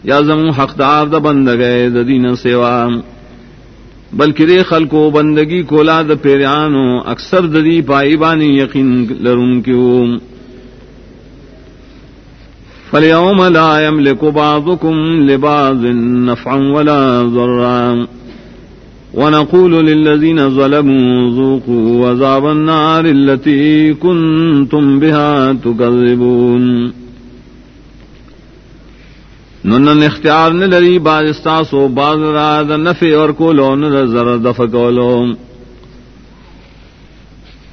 یا زم حقدار دا بند گئے دا دین سیوا بلکہ دے خلقو بندگی کولا دا پیرانو اکثر ددی پائی بانی یقین لرون کیوں فاليوم لا يملك بعضكم لبعض نفعا ولا ضرا۔ ونقول للذين ظلموا ذوقوا وذاب النار التي كنتم بها تكذبون۔ نن اختیار نہ لری، بعض استاسو باز را نفع اور کولو، نہ زر دف کولو.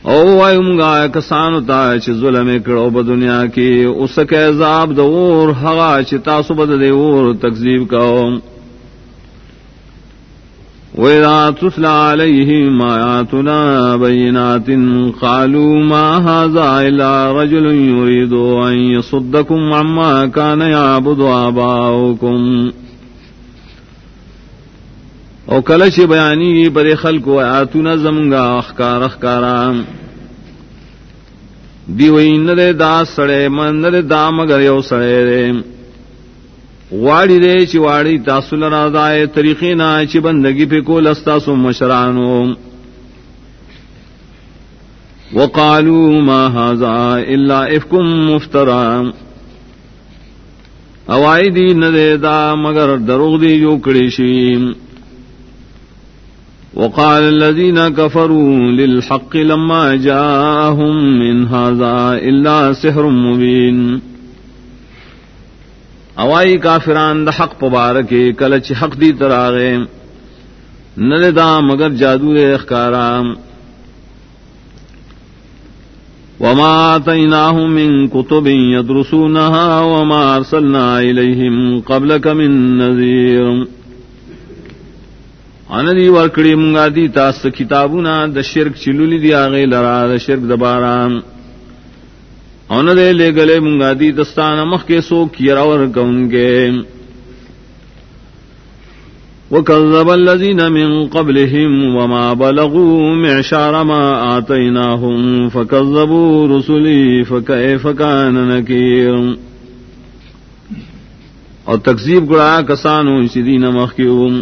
او وای گا کسانو تا چې ظلم کړو په دنیا کې. اوس کې عذاب دور ہوا هغه چې تاسو بد دی اور تکذیب کا وَإِذَا تُتْلَى عَلَيْهِمْ آيَاتُنَا بَيِّنَاتٍ قَالُوا مَا هَذَا إِلَّا رَجُلٌ يُرِيدُ أَن يَصُدَّكُمْ عَمَّا كَانَ يَعْبُدُ آبَاؤُكُمْ. او کلچ بیانی پر خلق و آتونا زمگا اخکار اخکارا. دیوئی نرے دا سڑے من نرے دا مگر یو سڑے رے واڑی دے چی واڑی تاسو لرا دائے طریقی نا چی بندگی پہ کو لستا سو مشرانو. وقالوا ما هذا الا افكم مفترا. اوائی دی ندے دا مگر دروغ دی جو کڑی شیم وقال الذين كفروا للحق لما جاءهم من هذا إلا سحر مبين اوائی کافران دا حق پبارکے، کلچ حق دی تراغے۔ نلدا مگر جادو دے اخکارام وما آتيناهم من كتب يدرسونها وما أرسلنا إليهم قبلك من نذير اندی ورکڑی منگا دی تاست کتابونا د شرک چلولی دی آغی لرا د شرک دباران اون دے لے گلے منگا دی دستان مخ کے سو کیرا ورکونگے وكذب الذين من قبلهم وما بلغوا معشار ما آتيناهم فكذبوا رسلي فكيف كان نكير۔ اور تکذیب گڑا کسانو اسی دین مخیوم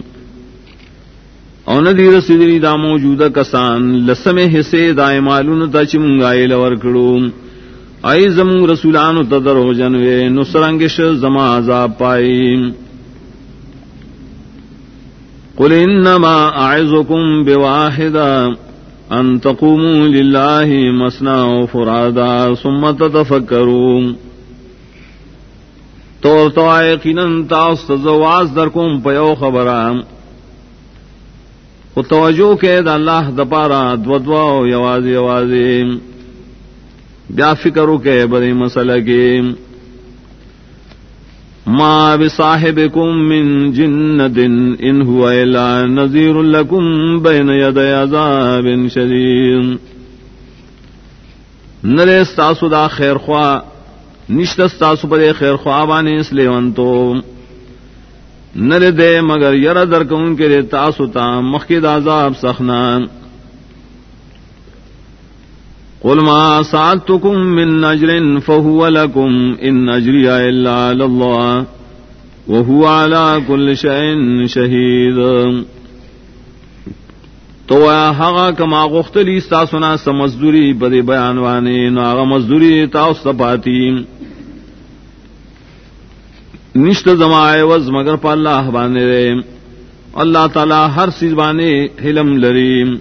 او ندی رسیدنی دا موجودہ کسان لسم حصے دائے مالون تا چمنگائے لور کڑو آئی زم رسولان تدر ہو جنوے نسرنگش زما عذاب پائی. قل انما اعزكم بواحدا ان تقوموا لله مسنا وفرادا ثم تتفكروا تو تو یقینا تاس تزواز در کوم پیو خبرام توجہ کے دا اللہ دپارا دو دو دعا یواز یواز بیا فکرو کے بڑی مسئلہ کے ما بصاحبكم من جنة إن هو إلا نذير لكم بين يدي عذاب شديد نرے ستاسو دا خیر خواہ نشت ستاسو پر خیر خواہ بانے اس لیونتو نر دے مگر یر در کون کے دے تاستا مخید عذاب سخنان. قل ما سالتكم من نجر فهو لكم إن نجري إلا لله وهو على كل شيء شهيد تو هغه ہاں کما غختلی تاسو سمزدوری په بیان وانه نو هغه مزدوری تاسو پاتیم نشت زمائے وز مگر پا اللہ بانے رے۔ اللہ تعالی ہر چیز بانے حلم لریم۔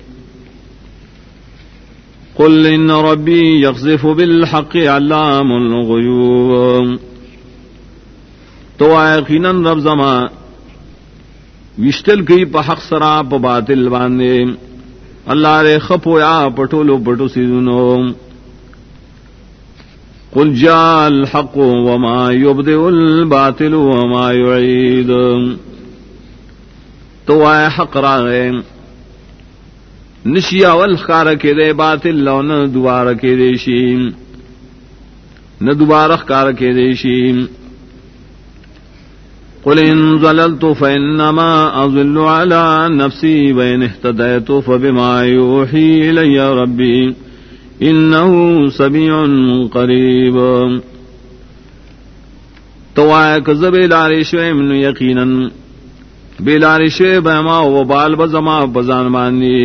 قل ان ربی یقذف بالحق علام الغیوب تو یقینا رب زما وشتل کی پا حق سرا پا باطل بانے اللہ رے خپو یا پٹولو پٹو سیدنو قل جاء الحق وما يبدئ الباطل وما يعيد. تو آئے حق را گئے نشیا والخار کے دے باطل لو نہ دوبارہ کے دیشی نہ دوبارہ خار کے دیشی قل إن ظللت فإنما أظل على نفسي وإن اهتديت فبما يوحي إلي ربي إنه سميع قريب توائے کذب لارے شوئے من یقینا بلارے شوئے بہما و بال بزما بزان مانی۔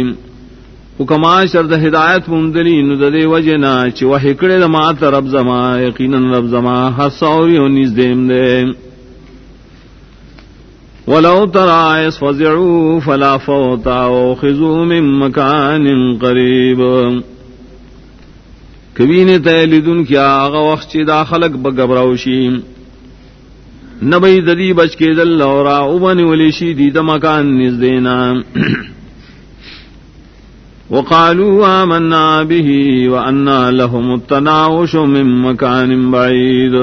حکما شرد ہدایت مندلی نددے وجنا چی وحی کڑے دما رب زما، یقینا رب زما ہر سوری و نیز دیم دے. ولو ترى فزعوا فلا فوت خزو من مكان قريب کبین تیلدن کیا آغا وقت چی دا خلق بگبراوشی نبی ددی بچ کے دل لورا ابن ولیشی دی دا مکان نز دینا. وقالوا آمنا به وأنا لهم التناوش من مكان بعيد.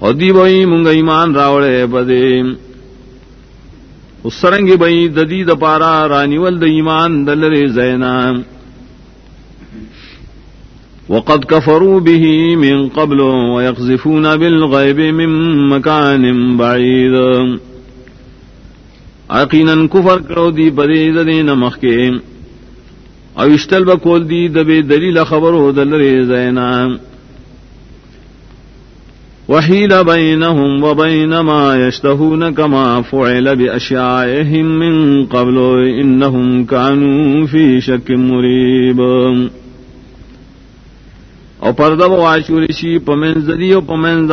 ادی بئی منگ ایمان راوڑے بدے. اسرنگ بئی ددی دپارا رانی ول ایمان دلرے زینا. وقد كفروا به من قبل ويقذفون بالغيب من مكان بعيد عقینا کفر کرو دی بدے ددے نمخ کے اوشتل بکول دی دبے دلیل خبر ہو دلرے زینا وحيل بينهم وبين ما يشتهون كما فعل بأشيائهم من قبل إنهم كانوا في شك مريب او پردب واشور شی پمن زدی او پمن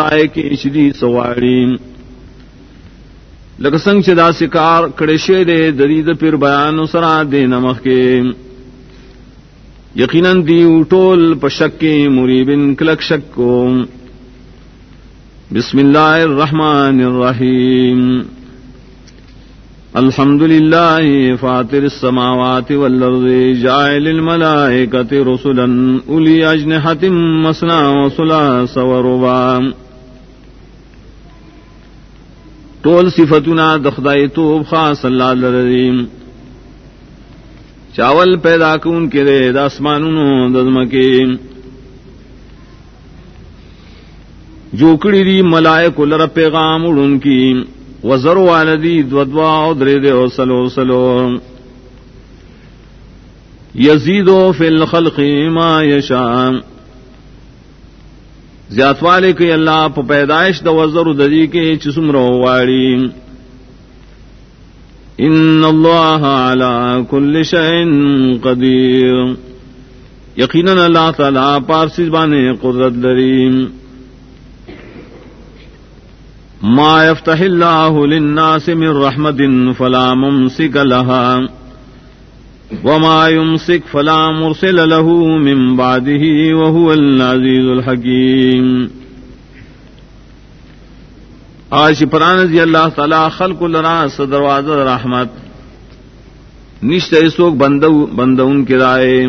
زائے کی شدی سواڑی لگ سنگ چدا سکار کڑشے دے درید پھر بیان سرا دے نمخ کے یقیناً دی اٹول پشک مریبن کلک شک کو بسم الله الرحمن الرحيم الحمد لله فاطر السماوات والأرض جعل الملائكة رسلا أولي أجنحة مسنا وصلاص وربا طول صفتنا دخدائی توب خاص اللہ لرزیم چاول پیدا کون کے دے داسمانونو دزمکیم جوکڑی دی ملائے کو لر پیغام اڑن کی وزر والدی دودوا درے دے سلو سلو. یزیدو فی الخلق ما یشام زیات والے کے اللہ پا پیدائش دا وزر ددی کے چسم رو واڑی ان اللہ علی کل شئن قدیر. یقینا اللہ تعالی پارسی بانے قدرت دریم ما يفتح الله للناس من رحمة فلا ممسك لها وما يمسك فلا مرسل له من بعده وهو العزيز الحكيم. آج پران جی اللہ تعالی خلق لرا صدرواز رحمت. نشت سوک بندون کے رائے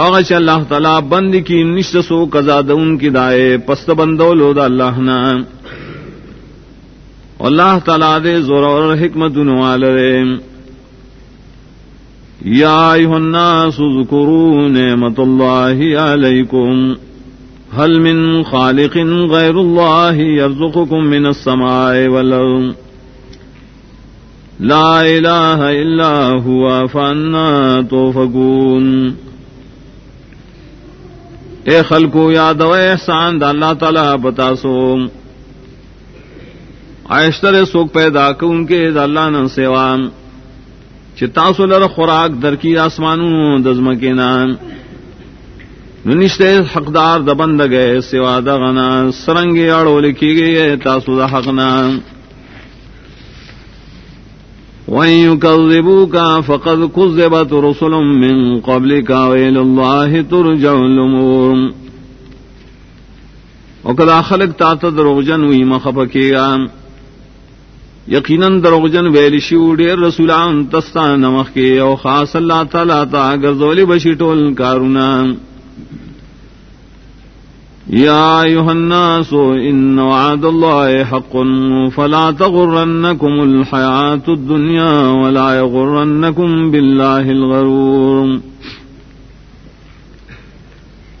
آغش اللہ تعالی بند کی نشت سو کزاد کی دائے. پست بندو لو دا اللہ نام اللہ تعالیٰ دے زور اور حکمت والے یا ایوہ الناس اذکروا نعمت اللہ علیکم هل من خالق غیر اللہ یرزقکم من السماء والارض لا الہ الا ہوا فانا توفقون اے خلقو، یاد و احسان دا اللہ تعالیٰ بتاسوم آئشتر سوک پیدا ان کے دا اللہ ن سیوان. چتاسو لر خوراک درکی آسمان دزم کے نام نشتے حقدار دبند گئے، سوا دغنا سرنگے اڑو لکھی گئی تاسو دا حق نام وَيُكَذِّبُوكَ فَقَدْ كُذِّبَتْ رُسُلٌ مِّن قَبْلِكَ وَإِلَى اللَّهِ تُرْجَعُ الْأُمُورُ. وَقَدْ خَلَقْ تَعْتَ دَرُغْجًا وِيمَ خَفَكِيغًا یقیناً دروغجن ویلشی ډیر رسولان تستان نمخ کے او خاص اللہ تعالی تا گرزولی بشی ټول کارونا. یا ایها الناس ان وعد الله حق، فلا تغرنكم الحياه الدنيا ولا يغرنكم بالله الغرور.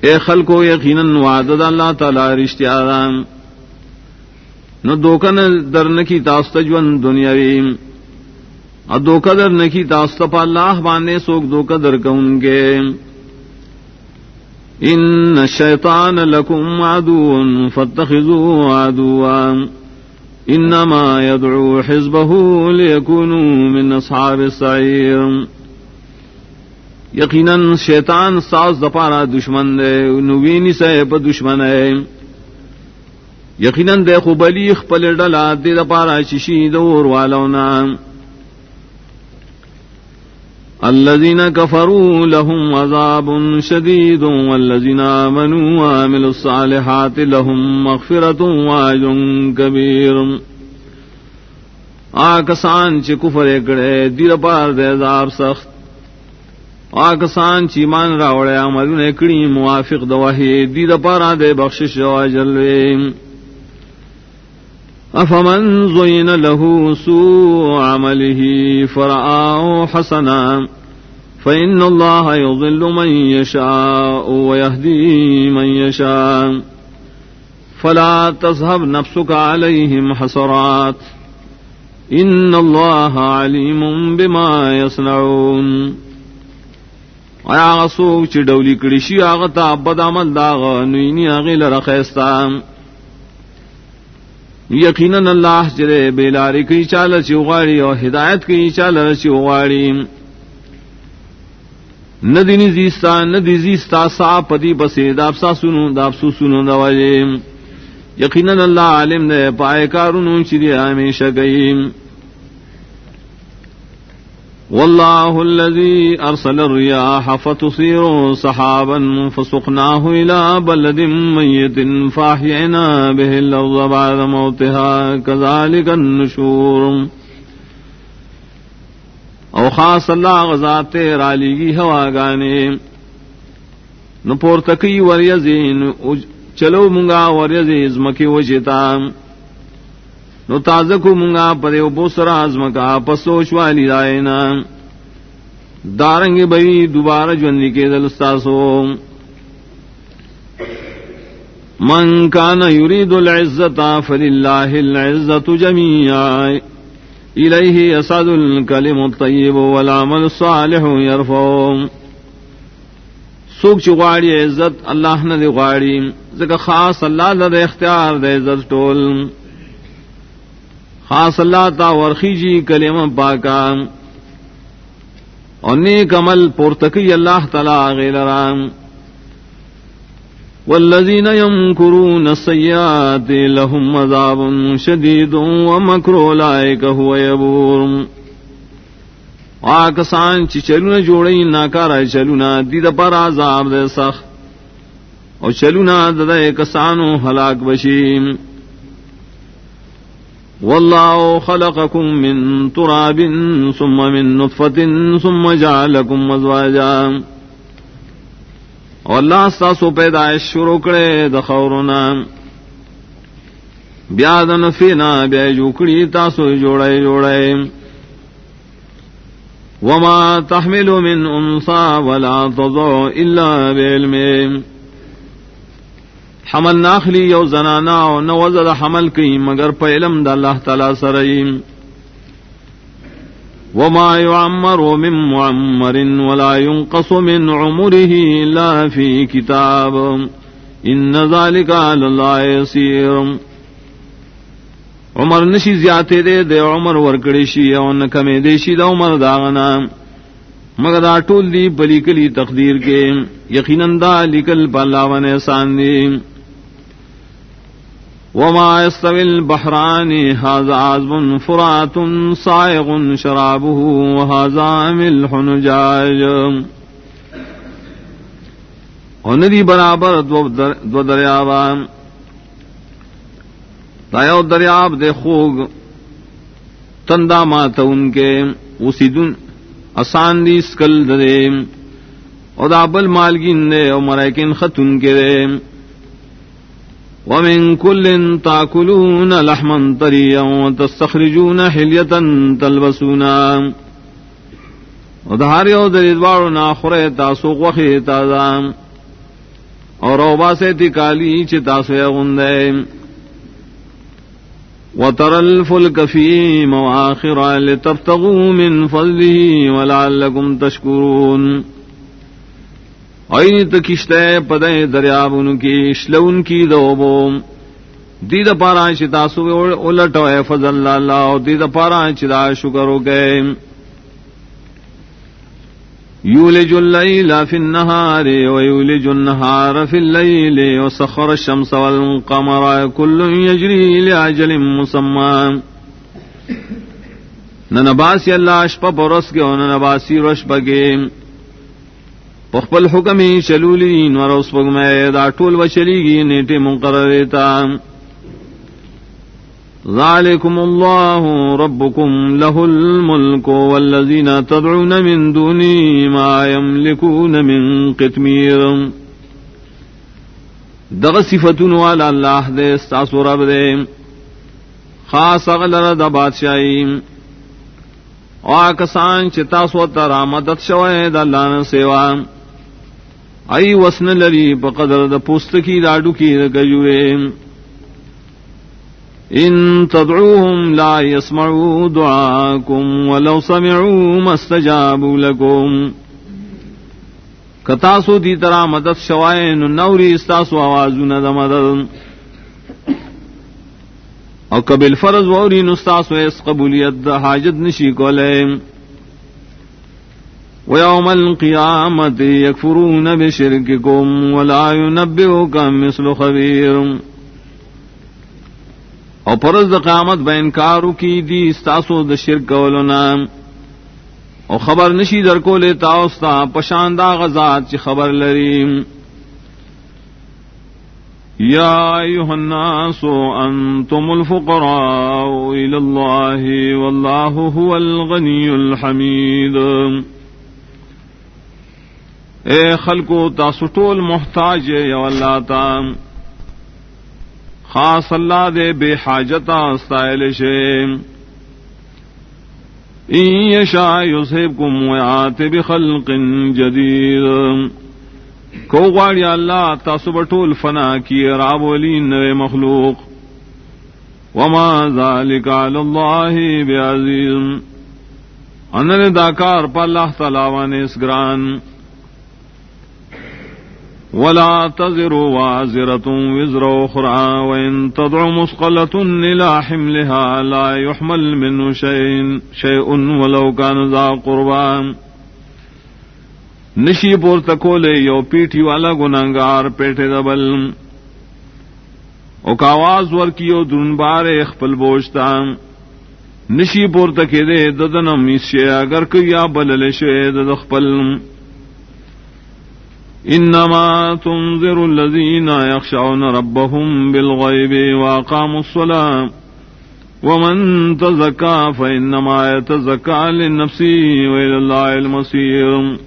اے خلقو، یقینا وعد اللہ تعالی رشتہ نو دوکن در نکی تاست جون دنیاوی. ادوکا در نکی تاست پا اللہ بانے سوک دوکا در کون گے. ان الشیطان لکم عدو فاتخذوا عدوا. انما يدعو حزبه ليكونوا من اصحاب السعير یقینا شیطان ساز دپارا دشمن دے. نوینی سے پا دشمن ہے. یقیناً دے خوبلی خپل ڈلا دے دپارا ششی دور والونا الذين كفروا لهم عذاب شديد والذين آمنوا وعملوا الصالحات لهم مغفرة واجر كبير. آکسان چی کفر اکڑے دیر پار دے عذاب سخت. آکسان چی مان راوڑے عملون اکڑی موافق دوہی دیر پارا دے بخشش واجلویم افمن زين له سوء عمله فرآه حسنا فإن الله يضل من يشاء ويهدي من يشاء فلا تذهب نفسك عليهم حسرات إن الله عليم بما يصنعون آیا سوک چی ڈولی کڑشی آغتا بدامل داغ نوینی آغی لرخیستان یقیناً اللہ چرے بیلاری کی چال چیواڑی اور ہدایت کی چال چیواڑی ندی نزیستا ندی زیستا سا پتی پسے داپسا سنو داپسو سنو دواجے یقیناً اللہ عالم نے پائے کارون چری ہمیشہ گئیم والله الذي أرسل الرياح فتصير صحابا فسقناه إلى بلد ميت فاحينا به الأرض بعد موتها كذلك النشور. او خاص اللہ غزات رالی کی ہوا گانے نو پورتکی وریزین چلو منگا وریزیز مکی وجتا. نو تازہ کو منگا پدے بوسرا آزم کا پسوچ والی رائنا دارنگ بئی دوبارہ جوندی کے دلستاسو من کان یرید العزت فللہ العزت جميعا الیہ یصعد الکلم الطیب والعمل الصالح یرفعو سوک چغواڑی عزت، اللہ نہ دی غواڑی ذکر خاص اللہ لدے اختیار دے عزت ٹول۔ خاص اللہ تا ورخی جی کلیم پاکا۔ اور نیک عمل پورتکی اللہ تعالی غیلرام والذین یمکرون السیئات لهم عذاب شدید ومکر اولئک هو یبور آکسان چی چلونا جوڑی، ناکارا چلونا، دید پر عذاب دے سخ اور چلونا ددے کسانو ہلاک بشیم۔ والله خلقكم من تراب ثم من نطفة ثم جعلكم ازواجا. والله استاسو پیدائش شروع کرے دخورنا بیا دن فینا بیا جوکڑی تاسو جوڑے جوڑے وما تحمل من انصا ولا تضع الا بعلمه. حمل ناخلی یو زنانا او نو وزد حمل کی مگر پا علم دا اللہ تعالی سرئیم وما يعمر من معمر ولا ينقص من عمره إلا في كتاب إن ذلك على الله يسير عمر نشی زیاتے دے دے عمر ورکڑی شی او نکمے دے شی دا عمر داغنا مگر دا ٹول دی بلی کلی تقدیر کے. یقیناً دا لکل پالاون احسان دی. وما يستوي البحران، هذا عذب فرات صائغ شرابه، وهذا ملح نجاج. وندی برابر دو دریاب دایو دریاب دے خوگ، تندا مات ان کے. اسی دن آسان دی سکل دے. اور دابل مالگین دے، اور مریکن خط ان کے دے. ومن كل تاكلون لحما طريا وتستخرجون حلية تلبسونا ودهار یو در ادوارو ناخره تاسو غوخی تازام اور اوبا سے تکالی چی تاسو یغنده وترى الفلك في مواخر لتبتغوا من فضله ولعلكم تشكرون ایت کشتے پدے دریاب ان کی شلون کی دوبو۔ دید پارا چتا سو الٹ فضل اللہ دید پارا چدا شکر ہو گئے۔ يولج الليل في النهار ويولج النهار في الليل وسخر الشمس والقمر كل يجري لعجل مسمى ننباسی اللہ اشپ پرس کے ننباسی رش بگے۔ پخپل حکمی چلولی نور اس پگ میں دا ٹول و چلی گی نیٹے مقرر تا ذلكم الله ربكم له الملك والذين تدعون من دوني ما يملكون من قتمير دغ صفتون والا اللہ دے استاسو رب دے خاص اغلر دا بادشاہی آکسان چتاسو ترا مدد شوئے دا اللہ سیوا. ای وسن لری پا قدر دا پوستکی داڈو کی دا گجوئے ان تدعوهم لا يسمعوا دعاكم ولو سمعوا ما استجابوا لكم کتاسو دی طرح مدد شوائے نوری استاسو آوازو ند مدد. او قبل فرض ووری نستاسو اس قبولیت دا حاجت نشی کولے. ويوم القيامة يكفرون بشرككم ولا ينبئك مثل خبير۔ او پرز د قیامت به انکارو کی دی استاسو د شرک ولنا او خبر نشی در کو لے تاوستا پشاندا غزاد چی خبر لریم یا ایها الناس انتم الفقراء الى الله والله هو الغني الحميد اے خلقو، تاسو ټول محتاج یا الله تعالی خاص اللہ دے بے حاجتا استائل شیم این یشا یصحبکم ویات بخلق جدید. کو غاڑی اللہ تاسو بطول فنا کی رابولین نوے مخلوق. وما ذلك ذالک علی اللہ بعزیز انن داکار پا اللہ تعالی اس گران ولا تزر وازرة وزر أخرى وإن تضع مسقلة إلى حملها لا يحمل منه شيء, شيء ولو كان ذا قربان نشی پور تکولے یو پیٹھی والا گناگار پیٹے دبل. او کاواز ور کیو درن بارے خپل بوجتا. نشی پور تکے دے ددنم اسے اگر کیا بلل شے دد خپل انما تنذر الذين يخشون ربهم بالغيب واقاموا الصلاه ومن تزكى فانما يتزكى لنفسه والى الله المصير.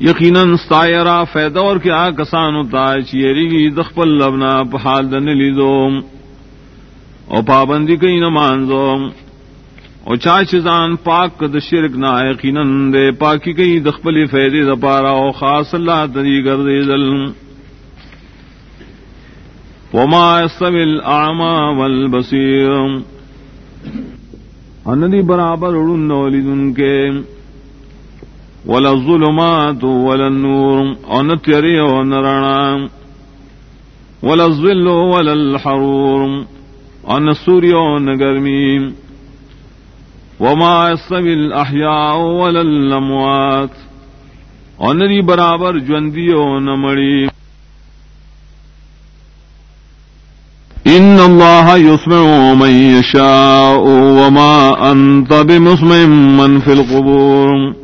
یقینا استایرا فیدا اور کیا کسان ہوتا چیری دخپل لبنا پحال دن لیدو او پابندی کئی نمانزو او چا چزان پاک د شرک نا یقینا دے، پاکی کئی دخپلی فیدی د پارا او خاص اللہ تری گردے دل وما يستوي الاعمى والبصير ان دی برابر اڑن ولیدن کے. ولا الظلمات ولا النور. ان تیری او نرانا ولا الظل ولا الحرور. ان سوریو نگرمی وما يستوي الاحياء ولا الاموات اونری برابر جوندیو نمڑی۔ ان الله يسمع من يشاء وما انت بمسمع من في القبور۔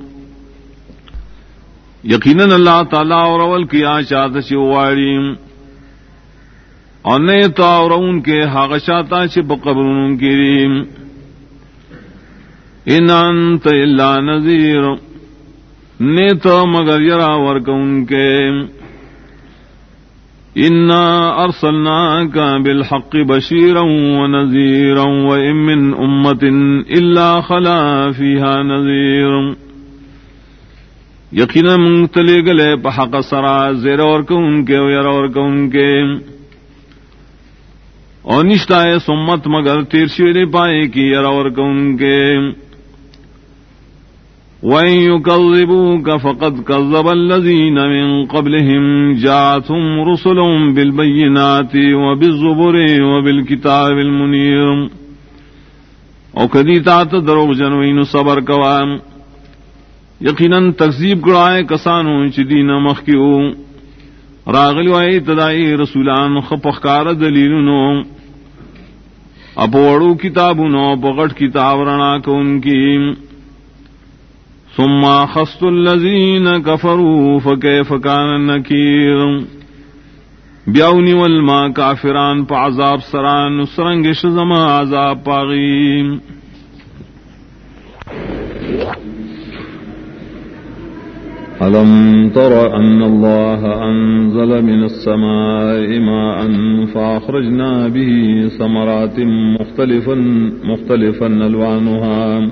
یقینا اللہ تعالی اور اول کی آشاد سے شواری اور تو اور ان کے حاغشاتا چھ قبرون کی۔ ان انت الا نذیر نیت مگر یرا ورکون کے۔ انا ارسلناك بالحق بشیرا بشيرا ونذيرا وان من امه الا خلا فيها نذير یقینا منتلے گلے بحق سرا، زیر اور کون کے ویر اور کون کے۔ اور نشتا ہے سمت مگر تیر شیر پائے کی یرا ارور کن کے۔ وَإِن فَقَدْ كَذَّبَ الَّذِينَ مِن قَبْلِهِمْ جَاءَتْهُمْ رُسُلُهُم بِالْبَيِّنَاتِ وَبِالزُّبُرِ وَبِالْكِتَابِ الْمُنِيرِ او کدی تا تو دروغ جنوین صبر کوام یقیناً تقزیب گڑائے کسانو چدین مخکیو راغل وائی تدائی رسولان خپخکار دلیلنو اپوڑو کتابنو پغٹ کتاب رنا کو ان کی ثم خست الذين كفروا فكيف كان نكير؟ بیاونی والما کافران پا عذاب سران سرنگ شزما عذاب پاغیم. ألم تر أن الله أنزل من السماء ماء فأخرجنا به ثمرات مختلفا مختلفا ألوانها.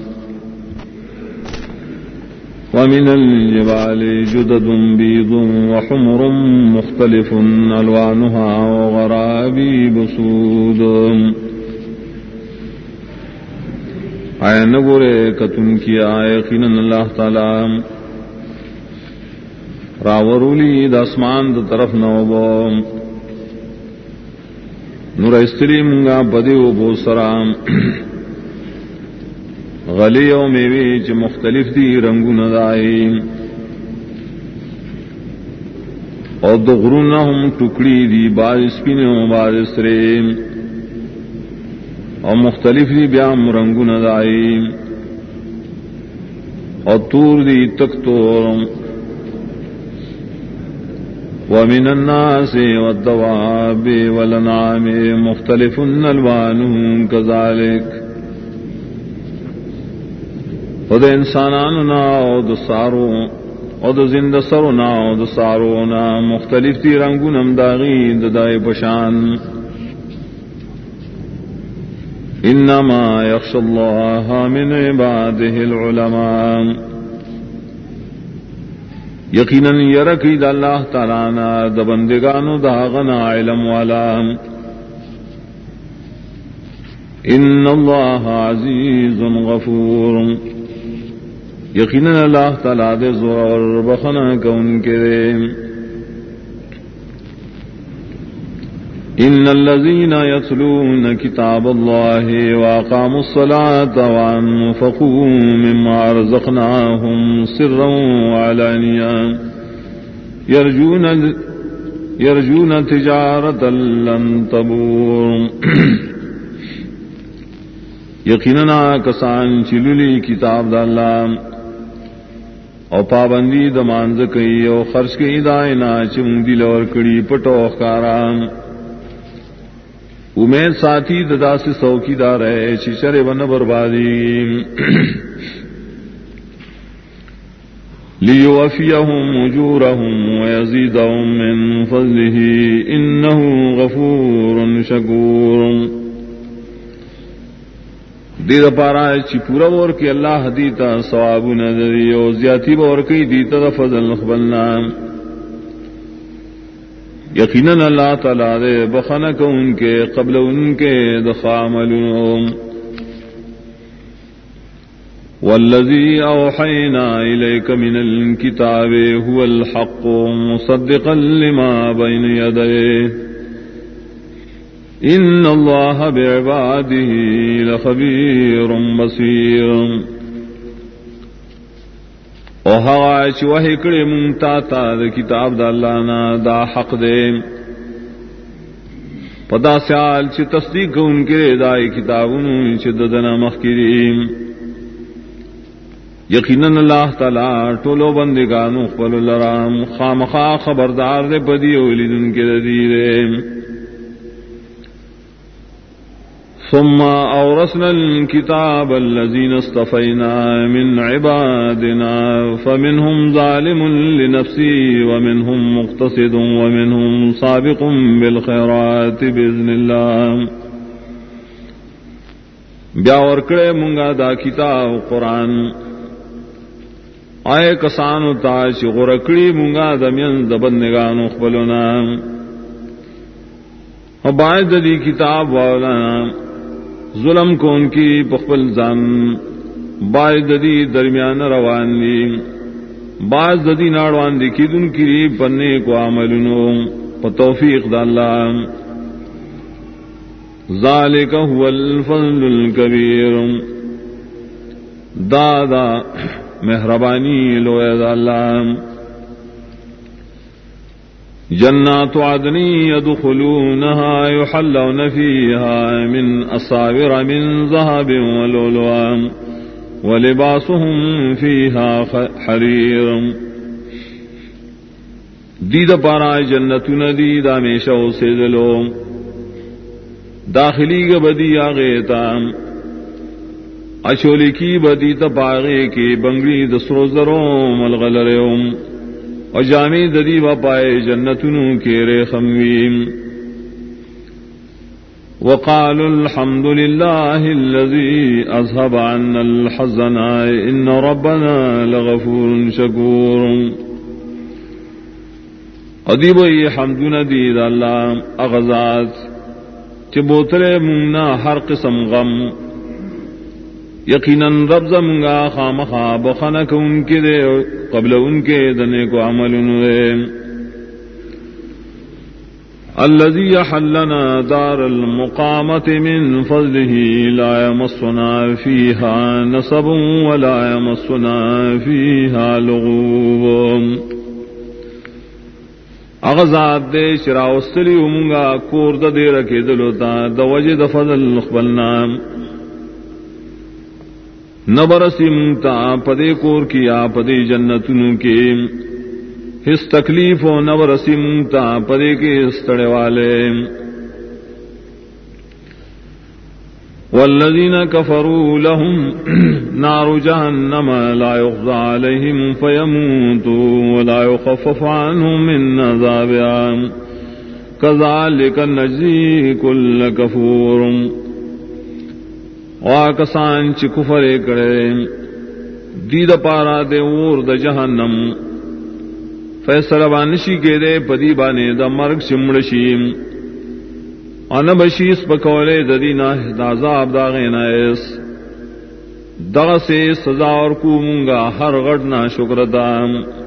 ومن الجبال جدد بيض وحمر مختلف ألوانها وغرابي بسود آئے نگورے کتن کی آئے خینن اللہ تعالی راورولی داسمان د طرف نوبو. نور استری منگا بدی و بو سرام غلی او میوی چ مختلف دی رنگو ندائی او دو غرون هم ٹکڑی دی باز سپین او باز سرے. او مختلف دی بیام رنگو ندائی او تور دی تک تور. ومن الناس والدواب والنعام مختلف الوانهم كذلك خود انسانان نا او د سارو، او د زند سرو نا او د سارو نا، مختلف تی رنگو نم داغی د دای پشان. انما یخش اللہ من عباده العلماء. یقینا یرکی د اللہ تعالی نا د بندگانو دا غنا علم والا. ان اللہ عزیز غفور. یقیناً اللہ تعالیٰ دے زور بخنا کا ان کے ان الذين يتلون كتاب الله واقاموا الصلاه وانفقوا مما رزقناهم سرا وعلانيا يرجون يرجون تجاره لن تبور۔ یقینا کسان چللی کتاب دا اللہ۔ او پابندی د مانز کئی او خرچ کئی دائنا چم دل اور کڑی پٹو کارام امید ساتھی ددا سے سوکی دار ہے چچرے ون بربادی لیو لیوفیہم اجورہم ویزیدہم من فضلہ، انہو غفور شکور. دیر پارا چی پورا بور کی اللہ دیتا سواب نظری او زیادی بور کی دیتا دا فضل نخبلنا یقیناً اللہ تعالی دے بخنک ان کے، قبل ان کے دخاملون والذي أوحينا إليك من الكتاب هو الحق مصدقا لما بين يديه ان اللہ بعباده لخبیر بصیر او ہوا چ وحی کڑے مونتا تا د کتاب د اللہ نا دا حق دے پدا سیال چ تصدیق ان کے دای کتابوں چ ددنا مخکریم یقیناً اللہ تعالی ٹولو بندگانو خپل لرام خامخا خبردار دے بدی اولیدن کے دے ثم أورثنا الكتاب الذين اصطفينا من عبادنا، فمنهم ظالم لنفسي ومنهم مقتصد، ومنهم سابق بالخيرات بإذن الله. بیا ورکڑے منگا دا کتاب قرآن. آئے کسانو تا چی غرکڑی منگا دمین دبن نگانو خبلونا اور باعث ددی کتاب والا ظلم کو ان کی پخبل زن۔ باعث ددی درمیان روان دی۔ باعث ددی ناڑوان دی کی دن کی پنے کو عمل توفیق داللہ ذالک هو الفضل الكبیر دادا مہربانی لو اللہ۔ جنات عدن يدخلونها، يحلون فيها من أصابر من ذهب ولولوان ولباسهم فيها حرير. دید پارا جنت ندی دامیشو سے دلو داخلی گ بدی آگے اچولی کی بدی تپاگے کی بنگڑی دسرو زروں ملغلروں اور جامع ددی و پائے جنتنو کے رے خمویم وقال الحمد لله الذي أذهب عنا الحزن، إن ربنا لغفور شكور۔ ادیب یہ حمد ندید اللہ اغزاد چبوترے منا ہر قسم غم۔ یقیناً رب زمگا خام خواب خنک ان کے دے قبل ان کے دنے کو عمل الذي حلنا دار المقامة من فضله لا يمصنا فيها نصب ولا يمصنا فيها لغوب۔ اغزاد دے شراوستلی امگا کور دا دے رکے دلوتا دا وجد فضل خبلنا نبرسی منگتا پدے کور کیا، پدے جنتنو کے۔ ہس تکلیف و نبرسی منگتا پدے کے استڑے والے۔ والذین کفروا لهم نار جہنم لا يخضى عليهم فيموتوا ولا يخفف عنهم من عذابها. كذلك نجزي كل كفور کسان چ کفر کرے۔ دید پارا دے اور د جہنم۔ فیصلہ بانشی کے دے، پدی بانے دا مرگ سمڑشی ان بشیس پکولے ددینا دازاب داغے نائس دغ سے سزا اور کو منگا ہر غڑنا شکر دام۔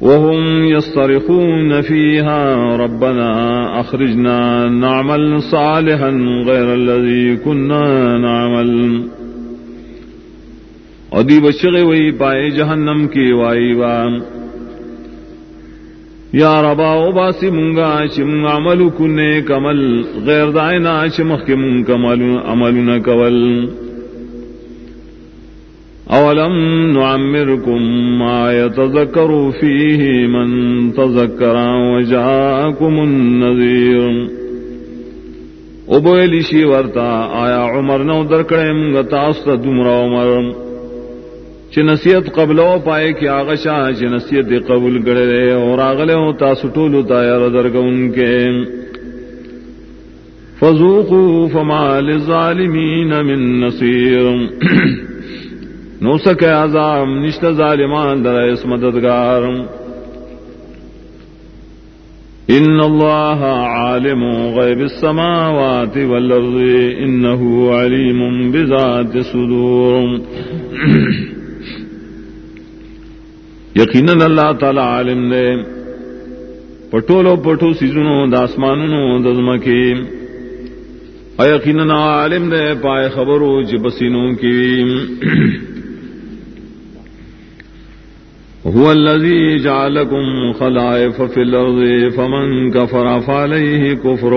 وهم يصطرخون فيها، ربنا أخرجنا نعمل صالحا غير الذي كنا نعمل. ادی بچے وہی پائے جہنم کی وائی وام یا ربا او باسی منگا چم عمل کنے کمل، غیر دائنا چمخ کے من کمل عمل نہ کول. اولم نعمركم ما يتذكر فيه من تذكر وجاءكم النذير. ابویلی شی ورتا آیا عمر نو درکڑے منگا تاستا دمرا عمر چی نصیت قبلو پائے کی آغشا چی نصیت قبول گڑے رے اور آغلے ہو تاسو ٹولو تایا درگا ان کے فذوقوا فما للظالمین من نصیر نو سکے عذاب نشت ظالمان در اس مددگار. ان اللہ عالم غیب السماوات والارض انه علیم بذات صدور. یقینا اللہ تعالی عالم دے. پٹولو پٹو سیزنو داسمانو دزمکی. یقینا عالم دے، پائے خبرو جبسینوں کی. هو الذي جعلكم خلائف في الأرض، فمن كفر فعليه كفر.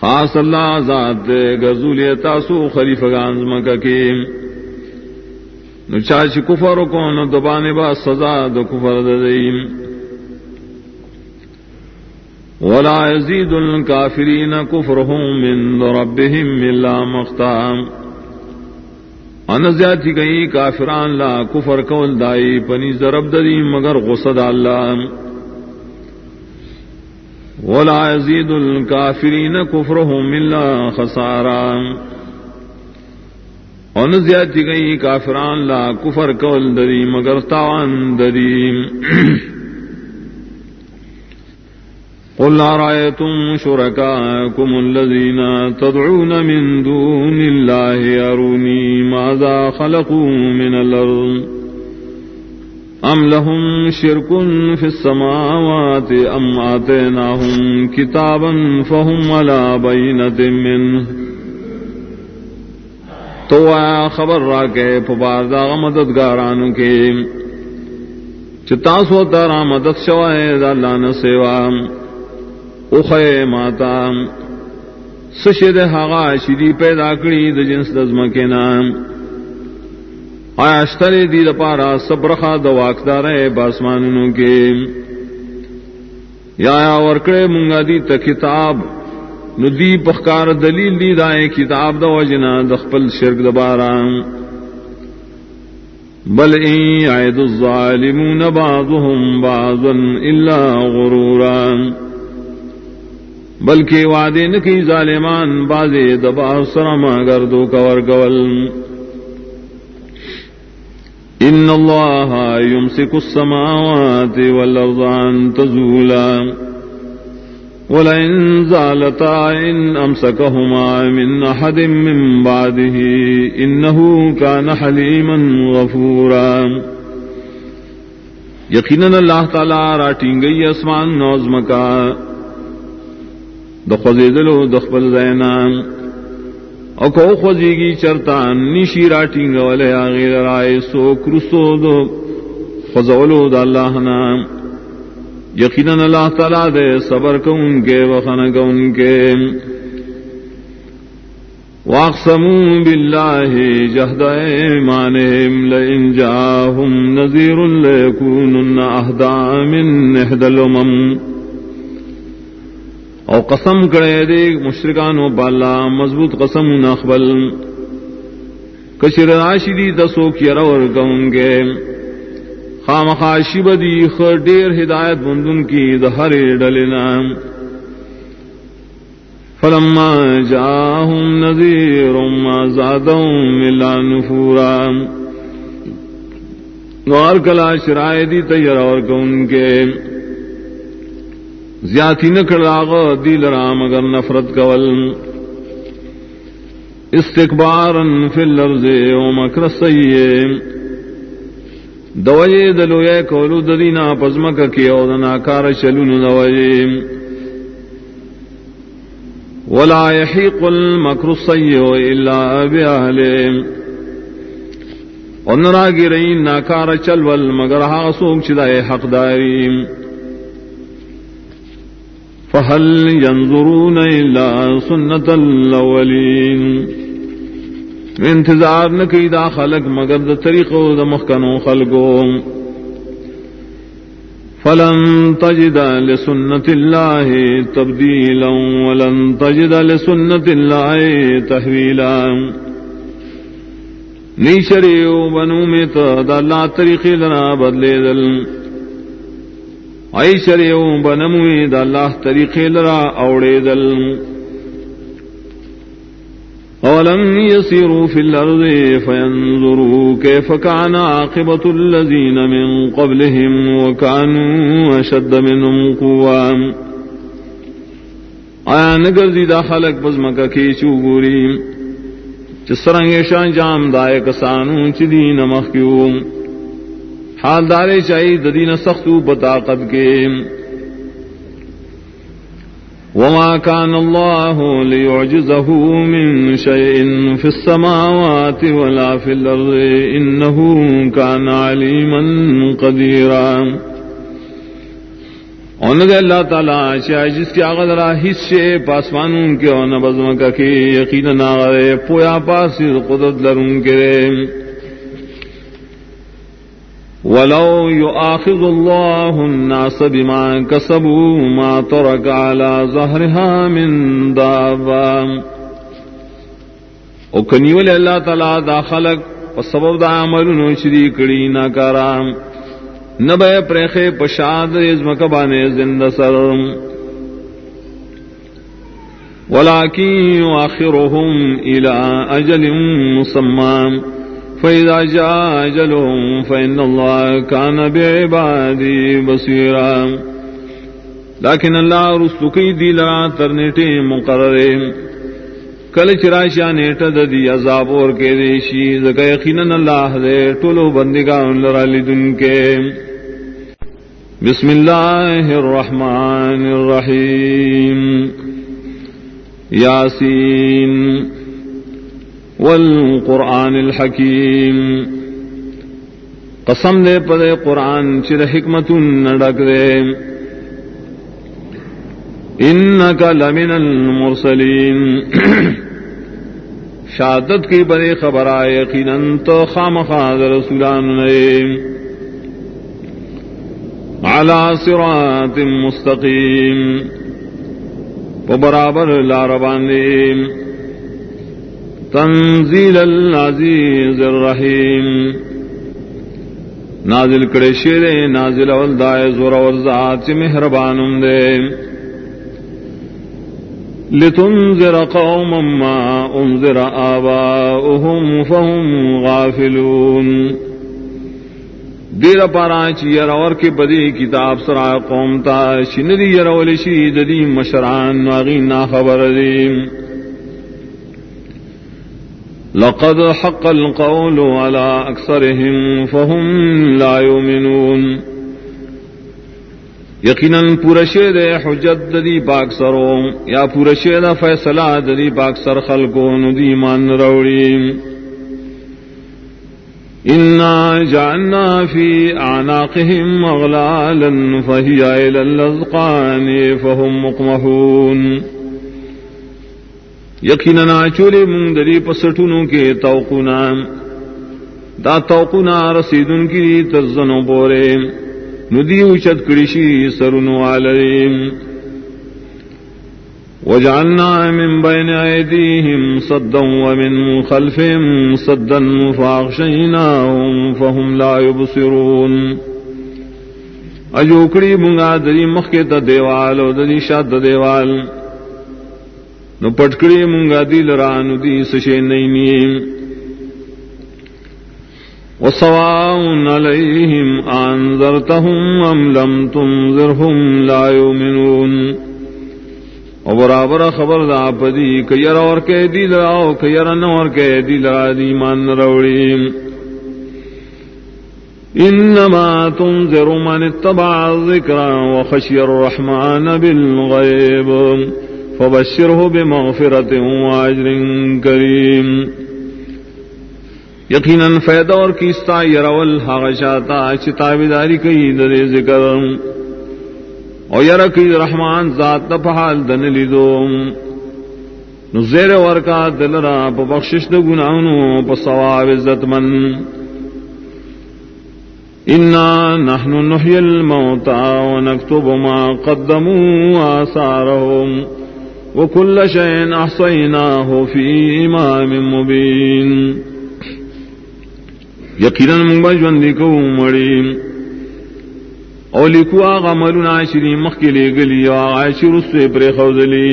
خاص اللہ ذات گزول تاسو خلیف گانز مکہ کی. نو چاچ کفر کو، نو دبانے با سزا دو کفر دیم ولا يزيد الكافرين كفرهم من ربهم إلا مختام. ان زیادتی گئی، کافران لا کفر کول دائی، پنی ضرب ددی مگر غصد اللہ۔ ولا يزيد الكافرين كفرهم الا خسارا۔ ان زیادتی گئی، کافران لا کفر کول دری مگر تاوان دری قل أرأيتم شركاكم الذين تدعون من دون الله أروني ماذا خلقوا من الأرض أم لهم شرك في السماوات أم آتيناهم كتابا فهم على بينة منه تو آیا خبر را کے پبار دا مددگارانو کے چتاسو تارا مدد شوائے دا اللہ نسیوام اخے ماتا سشد حقا شدی پیدا کری د جنس دزم کے نام آیا اشتری دی پارا سبرخا د واکدار باسمان کے یا ورکڑے منگا دی تا کتاب. ندی پخکار دلیل دی دائے کتاب دا وجنا دخپل شرک دبارا بل این عید الظالمون بعضهم بعضا الا غرورا. بلکہ وعدے نکی ظالمان، بازے دبا سرما گردو کور گول ان اللہ يمسك السماوات والارض ان تزولا۔ ولئن زالتا ان امسكهما من احد من بعده انه كان حليما غفورا۔ یقینا اللہ تعالی راٹیں گئی اسمان نوزمکا نوزم کا دخوزیدلو دخبل زینان او کو خوزیگی چرتان نیشی راٹینگ ولی آغیر رائے سو کرسو دو خوزولو دا اللہ نام یقینا اللہ تعالی دے صبر کو ان کے وخن کو ان کے واقسموا بالله جهد ايمانهم لئن جاءهم نذير ليكونن اهدى من احدى الامم او قسم کرے دے مشرکان و بالا مضبوط قسم نخبل کشر راشدی دسو کی رور گون گے خام خاشی بدی خر دیر ہدایت بندن کی دہر ڈلنا فلما جاہم نذیر ما زادهم ملا نفورا. نوار کلا شرائے دی تیر اور گون گے زیاتی نہ کڑاغ دل رام اگر نفرت کول۔ استقبار فل لفظ او مکر سیے دوئے دلو کولو ددینا پزمک کی او دنا کار چلون دوئے۔ ولا يحيق المكر السيء الا باهله اور نرا گرین ناکار چلول، مگر ہا سوک چدائے حقداری فهل ينظرون إلا سنة الأولين. انتظار نکی دا خلق مگر دا طریقو دا مخکنو خلقو. فلن تجد لسنة الله تبديلا ولن تجد لسنة الله تحويلا. نیشریو بنو میں تا دا اللہ طریقی لنا بدلے دل. ای شریو بنموی دا اللہ طریقے لرا اوڑے دل۔ اولم يسيروا في الأرض فينظروا كيف كان عاقبة الذين من قبلهم وكانوا أشد منهم قوام آیا نگر زیدہ خلق بزمکا کی چوگوری چسرنگ شان جام دائے کسانوں چی دین مخیوم۔ حالدار چاہیے ددین سخت بطاقت کے۔ وما كان الله ليعجزه من شيء في السماوات ولا في الأرض إنه كان عليما قديرا۔ اور نہ اللہ تعالیٰ شاہ جس کے آغا ذرا حصے پاسمانوں کے اور نہ بزم کا کہ یقین نہ پویا پاس قدرت لروں کے۔ ولو يؤاخذ الله الناس بما كسبوا ما ترك على ظهرها من دابا او کنیول اللہ تعالی دا خلق و سبب دا عملونو شری کڑی ناکارام نبے پریخے پشاد ازمک بانے زند سر. ولكن يؤخرهم إلى أجل مسمى فإذا جاء أجلهم فإن الله كان بعبادي بصيرا. لیکن اللہ رستقی دی لرا ترنیٹے مقرر کل چراشا نیٹ دی عذاب اور کے دیشی زکا یقینا اللہ دے ٹولو بندگان لرا لدن کے. بسم اللہ الرحمن الرحیم. یاسین. والقرآن الحکیم۔ قسم دے پدے قرآن چر حکمت نڈک دے۔ انکا لمن المرسلین۔ شادت کی بڑے خبر آئے یقیناً تو خام خاد رسولان اعلی صراط مستقیم۔ و برابر لارباندے تنزیل العزیز الرحیم۔ نازل کڑے شیرے نازل اول دائے زور اور ذات مہربانم دے۔ لتنذر قوما ما انذر آباؤهم فهم غافلون۔ دیر پارا چیر اور کے بدی کتاب سرا قوم تا شنری یرول شید دی مشران واغی نا خبر دیم۔ لقد حق القول على أكثرهم فهم لا يؤمنون. یقیناً پورشے دے حجت دی پاک سرو یا پورشے دا فیصلہ دی پاک سر خلقو ندی مان روڑی انا جعلنا في اعناقهم اغلالا فهي الى الاذقان فهم مقمحون. یقینا چولے منگ دری پسٹنوں کے توقنا دا توقنا رسیدن کی تزنوں بورے ندی اچت کرشی سرن والیم وجعلنا من بين أيديهم صدا ومن خلفهم صدا فأغشيناهم فهم لا يبصرون. اجوکڑی منگا دری مخ تا دیوال و دری شاد دیوال. نو پٹکڑی منگا دی لران دی سشے نہیں وسواء عليهم أنذرتهم أم لم تنذرهم لا يؤمنون۔ اور برابر خبر دا پدی کیر اور کہ دی لراو کیر نور کہ دی لرا دی مان روڑی۔ انما تنذر من اتبع الذکر وخشی الرحمن بالغیب۔ فبشره بمغفرة واجر کریم یقیناً فیدا اور کیستا یرول حاغشاتا چتابداری کئی در ذکر. او یر کی رحمان ذات پحال دن لیدو. نزیر ورکا دل را پا بخشش دو گناہنو، پا صواب عزت من. انا نحن نحی الموتا ونکتب ما قدموا آثارهم. وكل شيء أحصيناه في إمام مبين. یقینا منگا جوندی کو مڑی او لکو آغا ملونا شری مخ کے لے گلی آغا شروع سے پر خوزلی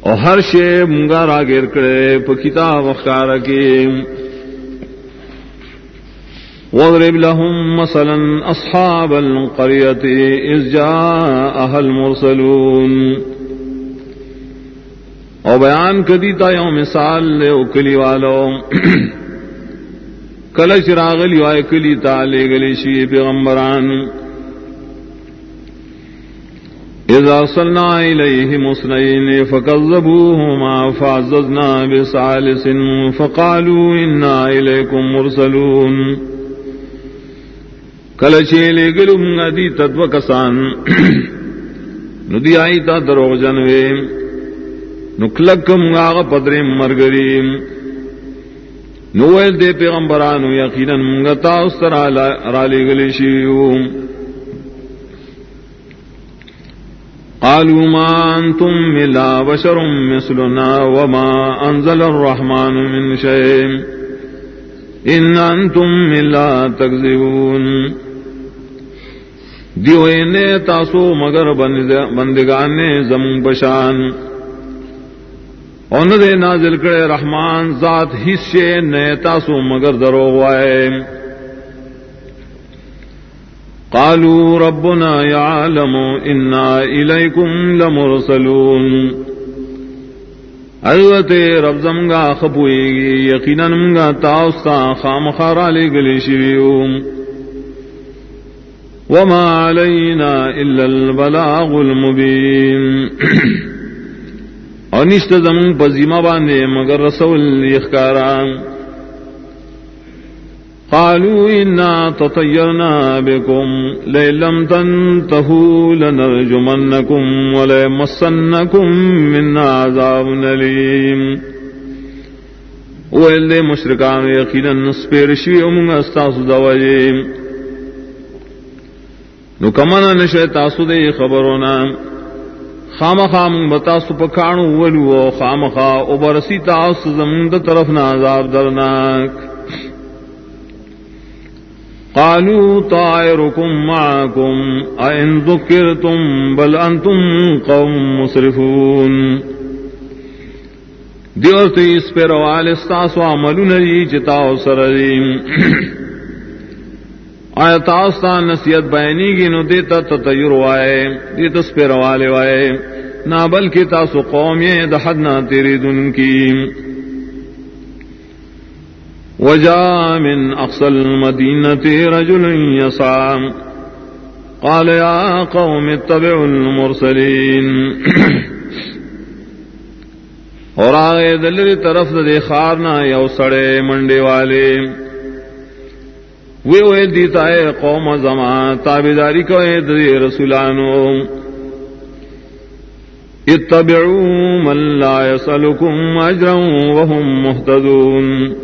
او ہر شے منگا را گیر کرے پا کتاب اخکارا کے واضرب لهم مثلا أصحاب القرية إذ جاءها المرسلون. او بیان کدی تا یو مثال لے او کلی والو. کل چراغ لیوائے کلی تا لے گلی شی پیغمبران. اذا صلنا الیہم اسنین فکذبوهما فعززنا بسالس فقالوا انا الیکم مرسلون. کل چیلے گلو منگا دی تدو کسان۔ ندی آئی تا دروغ جنوے۔ نکلک منگا غا پدر مرگری نویل دے پیغمبرانو یقینا منگا تا اس طرح رالی گلی شیو۔ قالوا ما أنتم ملا بشر مثلنا وما أنزل الرحمن من شيء إن أنتم ملا تكذبون دیو نے تاسو مگر بندگان زم بشان اون دے نازل کرے رحمان ذات حصے نے تاسو مگر درو وائے۔ قالوا ربنا يعلم إنا إليكم لمرسلون۔ الوت رب زمگا خپوئے گی، یقیناً منگا تاؤستا خام خارا لے گلے شیوم وما علينا إلا البلاغ المبين اور نشت زمون پزیما باندھے مگر رسول اخکاران قالوا إنا تطيرنا بكم لئن تنتهوا لنرجمنكم وليمسنكم منا عذاب أليم۔ ویل مشرکان یقینا سپیرشی امنگ استاسو دوجی نو کمنا نشے تاسو دے خبرونا خام خام بتاسو پکانو ولو خام خا اوبرسی تاسو زمند طرف نا عذاب درناک. قالوا طائركم معكم أئن ذكرتم بل أنتم قوم مسرفون. دیور تو اس پہ روال استاسو عملو نجی چتاو سرزیم آیا تاستا نصیت بینی گی نو دیتا تطیر وائے، دیتا اس پہ روالے وائے۔ نا بلکہ تاسو قومی دحدنا تیری دن کی۔ وجاء من أقصى المدينة رجل يسعى قال يا قوم اتبعوا المرسلين اور آگے دلری طرف دے خارنا یو سڑے منڈے والے۔ وہ وہ دیتا ہے قوم زمان تابداری کو دے رسولانو۔ اتبعو من لا يسألكم اجرا وهم مهتدون۔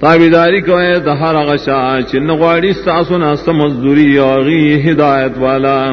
تابیداری کو اے دہر غشا چن غاڑی ساسنا سمزدوری اور ہدایت والا۔